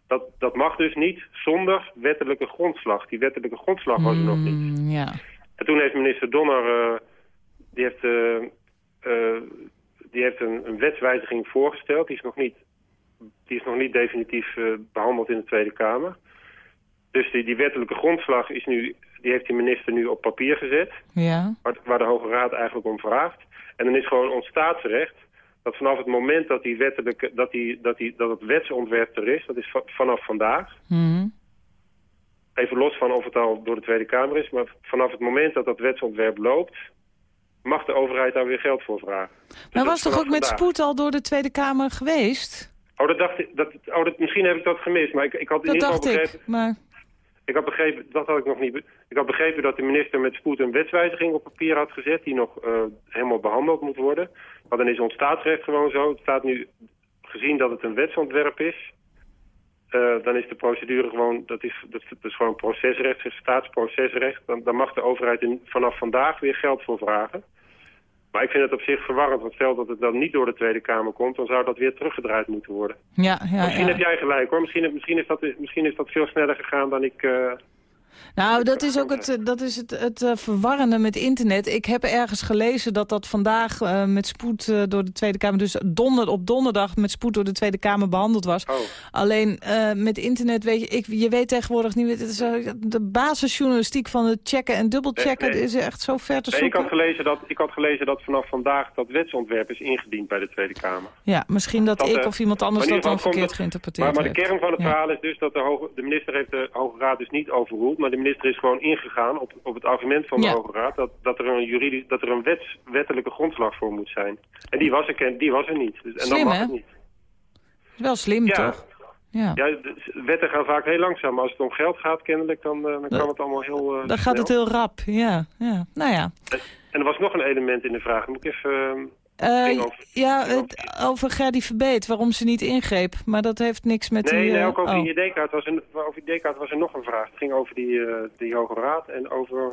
dat dat mag dus niet zonder wettelijke grondslag. Die wettelijke grondslag was er nog niet. Mm, ja. En toen heeft minister Donner... eh, die heeft, eh, eh, die heeft een, een wetswijziging voorgesteld. Die is nog niet, die is nog niet definitief eh, behandeld in de Tweede Kamer. Dus die, die wettelijke grondslag is nu, die heeft de minister nu op papier gezet Ja. waar, waar de Hoge Raad eigenlijk om vraagt. En dan is gewoon ons staatsrecht dat vanaf het moment dat, die wettelijke, dat, die, dat, die, dat het wetsontwerp er is, dat is va- vanaf vandaag, Mhm. even los van of het al door de Tweede Kamer is, maar vanaf het moment dat dat wetsontwerp loopt, mag de overheid daar weer geld voor vragen. Dus Maar was toch ook met spoed al door de Tweede Kamer geweest? Oh, dat dacht ik, dat, oh dat, misschien heb ik dat gemist, maar ik, ik had in Dat ieder dacht geval ik. begrepen... Maar Ik had begrepen, dat had ik nog niet. Ik had begrepen dat de minister met spoed een wetswijziging op papier had gezet die nog eh, helemaal behandeld moet worden. Maar dan is ons staatsrecht gewoon zo. Het staat nu, gezien dat het een wetsontwerp is, eh, dan is de procedure gewoon, dat is, dat, is gewoon procesrecht, staatsprocesrecht. Dan, mag de overheid vanaf vandaag weer geld voor vragen. Maar ik vind het op zich verwarrend, want stel dat het dan niet door de Tweede Kamer komt, dan zou dat weer teruggedraaid moeten worden. ja, ja, misschien ja. heb jij gelijk hoor, misschien, misschien, is dat, misschien is dat veel sneller gegaan dan ik... eh, Nou, dat is ook het, eh, dat is het, het eh, verwarrende met internet. Ik heb ergens gelezen dat dat vandaag eh, met spoed door de Tweede Kamer... dus donder, op donderdag met spoed door de Tweede Kamer behandeld was. Oh. Alleen met internet, weet je, ik, je weet tegenwoordig niet... Het is, de basisjournalistiek van het checken en dubbelchecken Nee, nee. is echt zo ver te Nee, ik, zoeken. had gelezen dat, ik had gelezen dat vanaf vandaag dat wetsontwerp is ingediend bij de Tweede Kamer. Ja, misschien dat, Dat, ik of iemand anders dat dan verkeerd geïnterpreteerd Maar, maar de kern van het Ja. verhaal is dus dat de, hoge, de minister heeft de Hoge Raad dus niet overroeld. Maar de minister is gewoon ingegaan op, op het argument van de Ja. Hoge Raad... dat, dat er een, juridisch, dat er een wets, wettelijke grondslag voor moet zijn. En die was er, die was er niet. Dus, en Slim, dan mag hè? het niet. Is wel slim, Ja. toch? Ja. Ja, wetten gaan vaak heel langzaam. Maar als het om geld gaat kennelijk, dan, eh, dan kan het allemaal heel eh, Dan gaat het heel rap, ja. ja. Nou ja. En er was nog een element in de vraag. Moet ik even... Eh, over- ja, het, over Gerdy Verbeet, waarom ze niet ingreep. Maar dat heeft niks met Nee, die... nee, eh, ook over oh. die ID-kaart was, er- over die ID-kaart was er nog een vraag. Het ging over die, eh, die Hoge Raad en over...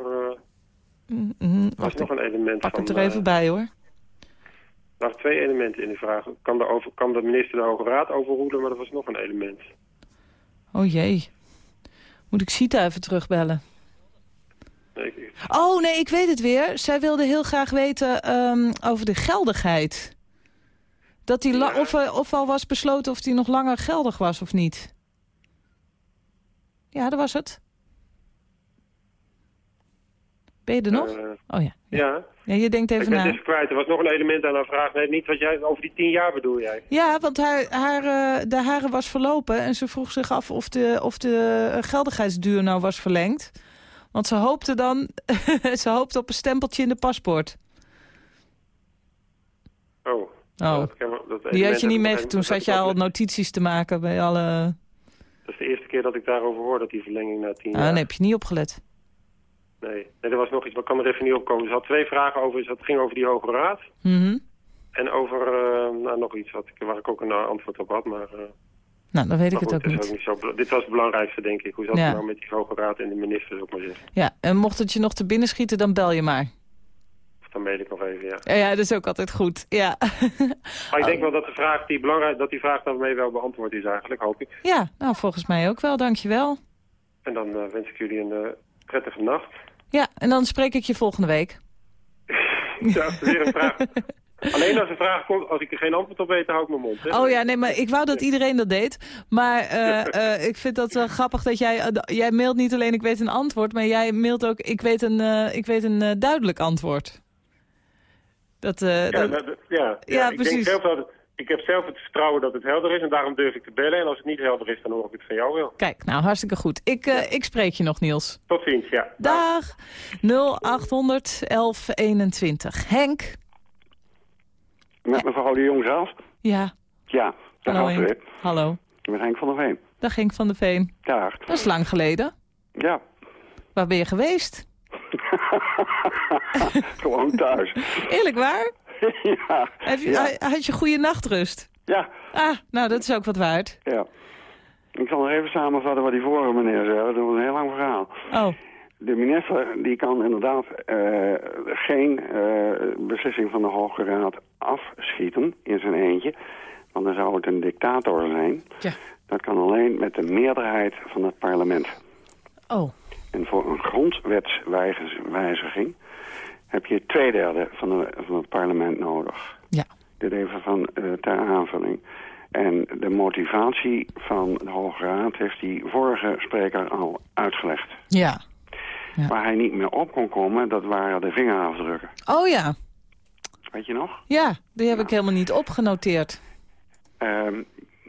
Mm, mm, er was wacht, nog een element pak van... het er even bij, hoor. Er waren twee elementen in de vraag. Kan de, over, kan de minister de Hoge Raad overroelen, maar er was nog een element. Oh jee. Moet ik Sita even terugbellen? Ik- Oh, nee, ik weet het weer. Zij wilde heel graag weten ehm, over de geldigheid. Dat die of, er- of al was besloten of die nog langer geldig was of niet. Ja, dat was het. Ben je er nog? eh, Oh ja. ja. ja je denkt Ik even ben na. het even kwijt. Er was nog een element aan haar vraag. Nee, niet wat jij... Over die tien jaar bedoel jij? Ja, want haar, haar, eh, de haren was verlopen en ze vroeg zich af of de, of de eh, geldigheidsduur nou was verlengd. Want ze hoopte dan, ze hoopte op een stempeltje in de paspoort. Oh. Oh, Dat ken- dat die had je niet mee. Toen zat je al notities te maken bij alle... Dat is de eerste keer dat ik daarover hoor, dat die verlenging na tien Ah, jaar... dan heb je niet opgelet. Nee. nee, er was nog iets, maar ik kan er even niet op komen. Ze had twee vragen over. Het ging over die Hoge Raad. Mhm. En over eh, nou, nog iets wat ik, waar ik ook een eh, antwoord op had. Maar, eh, Nou, dan weet ik het ook niet. dit was het belangrijkste, denk ik. Hoe zat Ja. het nou met die Hoge Raad en de minister, zou ik maar zeggen. Ja, en mocht het je nog te binnen schieten, dan bel je maar. Dan weet ik nog even, ja. Ja, ja dat is ook altijd goed. Ja, Maar ik denk wel dat, de vraag die belangrijk, dat die vraag daarmee wel beantwoord is eigenlijk, hoop ik. ja nou volgens mij ook wel, dankjewel. En dan eh, wens ik jullie een eh, prettige nacht. Ja, en dan spreek ik je volgende week. Ja, er weer een vraag... Alleen als een vraag komt, als ik er geen antwoord op weet, dan hou ik mijn mond. Hè? Oh ja, nee, maar ik wou dat iedereen dat deed. Maar eh, eh, ik vind dat wel grappig dat jij... eh, jij mailt niet alleen ik weet een antwoord... maar jij mailt ook ik weet een, ik weet een duidelijk antwoord. Dat, Ja, dat- nou, ja, ja, Ja, ik precies. Denk zelf dat het, ik heb zelf het vertrouwen dat het helder is en daarom durf ik te bellen. En als het niet helder is, dan hoor ik het van jou wel. Kijk, nou, hartstikke goed. Ik, ik spreek je nog, Niels. Tot ziens, ja. Dag. 0800 1121. Henk? Met mevrouw de Jong zelf? Ja. Ja, daar Hallo gaat ze Henk. weer. Hallo. Ik ben Henk van der Veen. Dag Henk van de Veen. Dag. Dat is lang geleden. Ja, Waar ben je geweest? gewoon thuis. Eerlijk waar? ja. Heb je, Ja. Had je goede nachtrust? Ja. Ah, nou, dat is ook wat waard. Ja. Ik zal nog even samenvatten wat die vorige meneer zei. Dat was een heel lang verhaal. Oh. De minister die kan inderdaad eh, geen eh, beslissing van de Hoge Raad afschieten in zijn eentje. Want dan zou het een dictator zijn. Ja. Dat kan alleen met de meerderheid van het parlement. Oh. En voor een grondwetswijziging heb je twee derde van, de, van het parlement nodig. Ja. Dit even van eh, ter aanvulling. En de motivatie van de Hoge Raad heeft die vorige spreker al uitgelegd. Ja. Waar hij niet meer op kon komen, dat waren de vingerafdrukken. Oh ja. Weet je nog? Ja, die heb ik helemaal niet opgenoteerd. Ehm,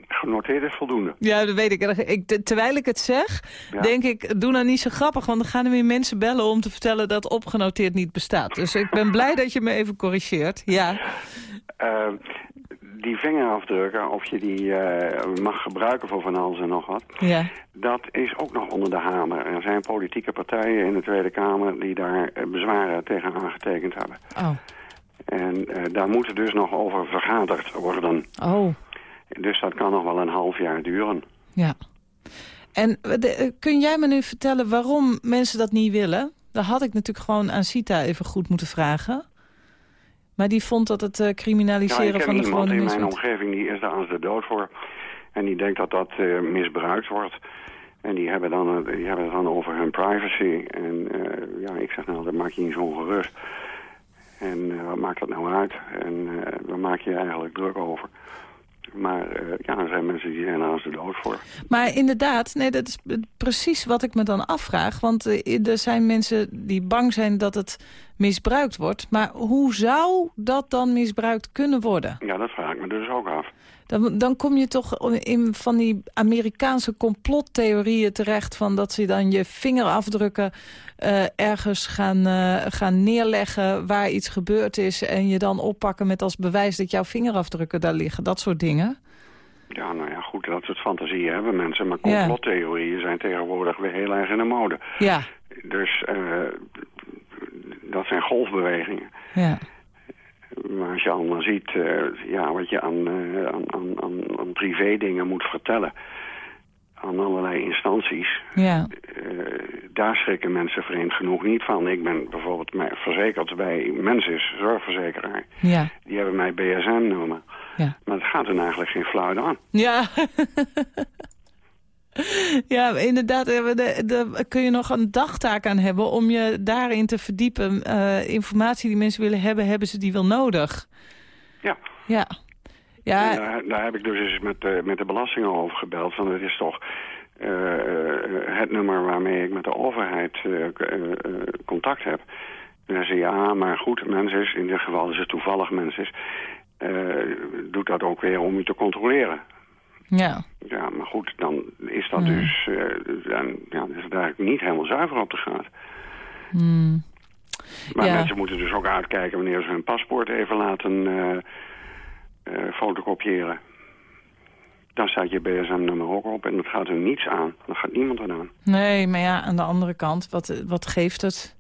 genoteerd is voldoende. Ja, dat weet ik. ik te- terwijl ik het zeg, Ja. denk ik, doe nou niet zo grappig. Want dan gaan er weer mensen bellen om te vertellen dat opgenoteerd niet bestaat. Dus ik ben blij dat je me even corrigeert. Ja. Ehm, die vingerafdrukken, of je die eh, mag gebruiken voor van alles en nog wat... Ja. Dat is ook nog onder de hamer. Er zijn politieke partijen in de Tweede Kamer die daar eh, bezwaren tegen aangetekend hebben. Oh. En eh, daar moet dus nog over vergaderd worden. Oh. Dus dat kan nog wel een half jaar duren. Ja. En de- kun jij me nu vertellen waarom mensen dat niet willen? Dat had ik natuurlijk gewoon aan Sita even goed moeten vragen. Maar die vond dat het eh, Ja, criminaliseren van de gewone in mijn omgeving die is daar als de dood voor. En die denkt dat dat eh, misbruikt wordt. En die hebben, dan, eh, die hebben het dan over hun privacy. En ja, ik zeg nou, dat maak je niet zo ongerust. En wat maakt dat nou uit? En waar maak je eigenlijk druk over? Maar eh, ja, er zijn mensen die zijn als de dood voor. Maar inderdaad, nee, dat is precies wat ik me dan afvraag. Want eh, er zijn mensen die bang zijn dat het misbruikt wordt. Maar hoe zou dat dan misbruikt kunnen worden? Ja, dat vraag ik me dus ook af. Dan, dan kom je toch in van die Amerikaanse complottheorieën terecht... van dat ze dan je vingerafdrukken uh, ergens gaan, uh, gaan neerleggen waar iets gebeurd is... en je dan oppakken met als bewijs dat jouw vingerafdrukken daar liggen. Dat soort dingen. Ja, nou ja, goed, dat soort fantasieën hebben mensen. Maar complottheorieën zijn tegenwoordig weer heel erg in de mode. Ja. Dus uh, dat zijn golfbewegingen. Ja. Maar als je allemaal ziet ja, wat je aan, aan, aan, aan privé dingen moet vertellen aan allerlei instanties. Ja. Uh, daar schrikken mensen vreemd genoeg niet van. Ik ben bijvoorbeeld verzekerd bij Mensis, zorgverzekeraar. Ja. Die hebben mij BSN-nummer. Ja. Maar het gaat er eigenlijk geen fluit aan. Ja. ja, inderdaad. Daar kun je nog een dagtaak aan hebben om je daarin te verdiepen. Uh, informatie die mensen willen hebben, hebben ze die wel nodig. Ja. Ja. Ja. Daar, daar, heb ik dus eens met de, met de belastingen over gebeld. Van het is toch uh, het nummer waarmee ik met de overheid uh, contact heb. En dan zei ja, maar goed, mens is, in dit geval is het toevallig mens is, doet dat ook weer om je te controleren. Ja. Ja, maar goed, dan is dat mm. dus, dan, ja, is het eigenlijk niet helemaal zuiver op te gaan. Mm. Maar ja. mensen moeten dus ook uitkijken wanneer ze hun paspoort even laten uh, fotocopiëren. Dan staat je BSN-nummer ook op en dat gaat er niets aan. Dat gaat niemand aan. Nee, maar ja, aan de andere kant, wat, wat geeft het?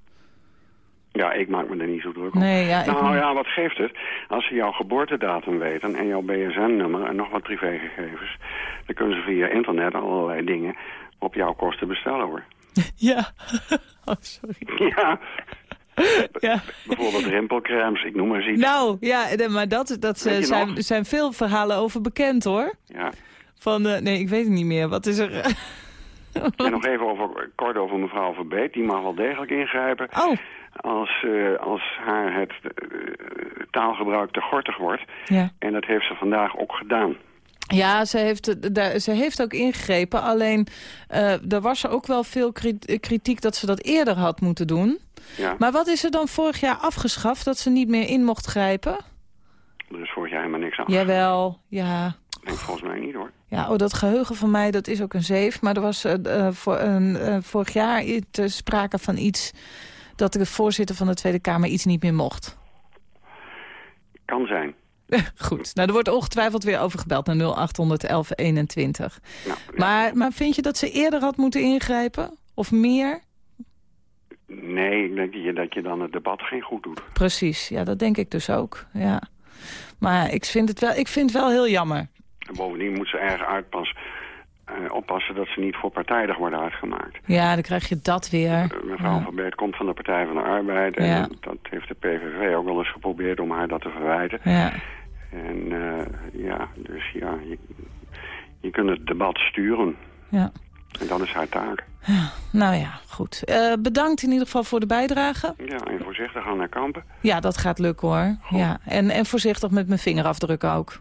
Ja, ik maak me er niet zo druk. Nee, ja, nou ja, wat geeft het? Als ze jouw geboortedatum weten en jouw BSN-nummer en nog wat privégegevens... dan kunnen ze via internet allerlei dingen op jouw kosten bestellen, hoor. Ja. Oh, sorry. Ja. Ja. Bijvoorbeeld rimpelcremes, ik noem maar iets. Nou, ja, maar dat, dat zijn, er zijn veel verhalen over bekend, hoor. Ja. Van, uh, nee, ik weet het niet meer. Wat is er... en nog even over, kort over mevrouw Verbeet. Die mag wel degelijk ingrijpen. Oh. Als, uh, als haar het uh, taalgebruik te gortig wordt. Ja. En dat heeft ze vandaag ook gedaan. Ja, ze heeft, ze heeft ook ingegrepen. Alleen, uh, er was er ook wel veel kritiek dat ze dat eerder had moeten doen. Ja. Maar wat is er dan vorig jaar afgeschaft dat ze niet meer in mocht grijpen? Er is vorig jaar helemaal niks afgeschaft. Jawel, ja. Nee, volgens mij niet hoor. Ja, oh, dat geheugen van mij, dat is ook een zeef. Maar er was uh, voor, uh, vorig jaar te sprake van iets... dat de voorzitter van de Tweede Kamer iets niet meer mocht. Kan zijn. Goed, nou er wordt ongetwijfeld weer over gebeld naar 0800 1121. Nou, maar, maar vind je dat ze eerder had moeten ingrijpen? Of meer? Nee, ik denk dat je, dat je dan het debat geen goed doet. Precies, ja, dat denk ik dus ook. Ja. Maar ik vind het wel, ik vind het wel heel jammer. En bovendien moet ze erg uitpassen. Uh, oppassen dat ze niet voor partijdig worden uitgemaakt. Ja, dan krijg je dat weer. Uh, mevrouw ja. Van Beert komt van de Partij van de Arbeid. En ja. dat heeft de PVV ook wel eens geprobeerd om haar dat te verwijten. Ja. En uh, ja, dus ja, je, je kunt het debat sturen. Ja. En dat is haar taak. Ja, nou ja, goed. Uh, bedankt in ieder geval voor de bijdrage. Ja, en voorzichtig gaan naar kampen. Ja, dat gaat lukken hoor. Goed. Ja. En, en voorzichtig met mijn vingerafdrukken ook.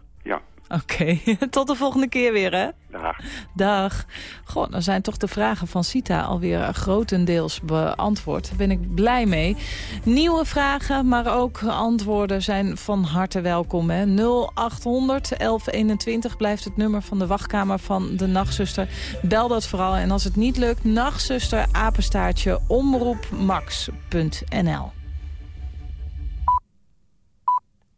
Oké, okay. tot de volgende keer weer hè. Dag. Dag. Goh, dan zijn toch de vragen van Sita alweer grotendeels beantwoord. Daar ben ik blij mee. Nieuwe vragen, maar ook antwoorden zijn van harte welkom. Hè. 0800 1121 blijft het nummer van de wachtkamer van de nachtzuster. Bel dat vooral en als het niet lukt, nachtzuster apenstaartje omroepmax.nl.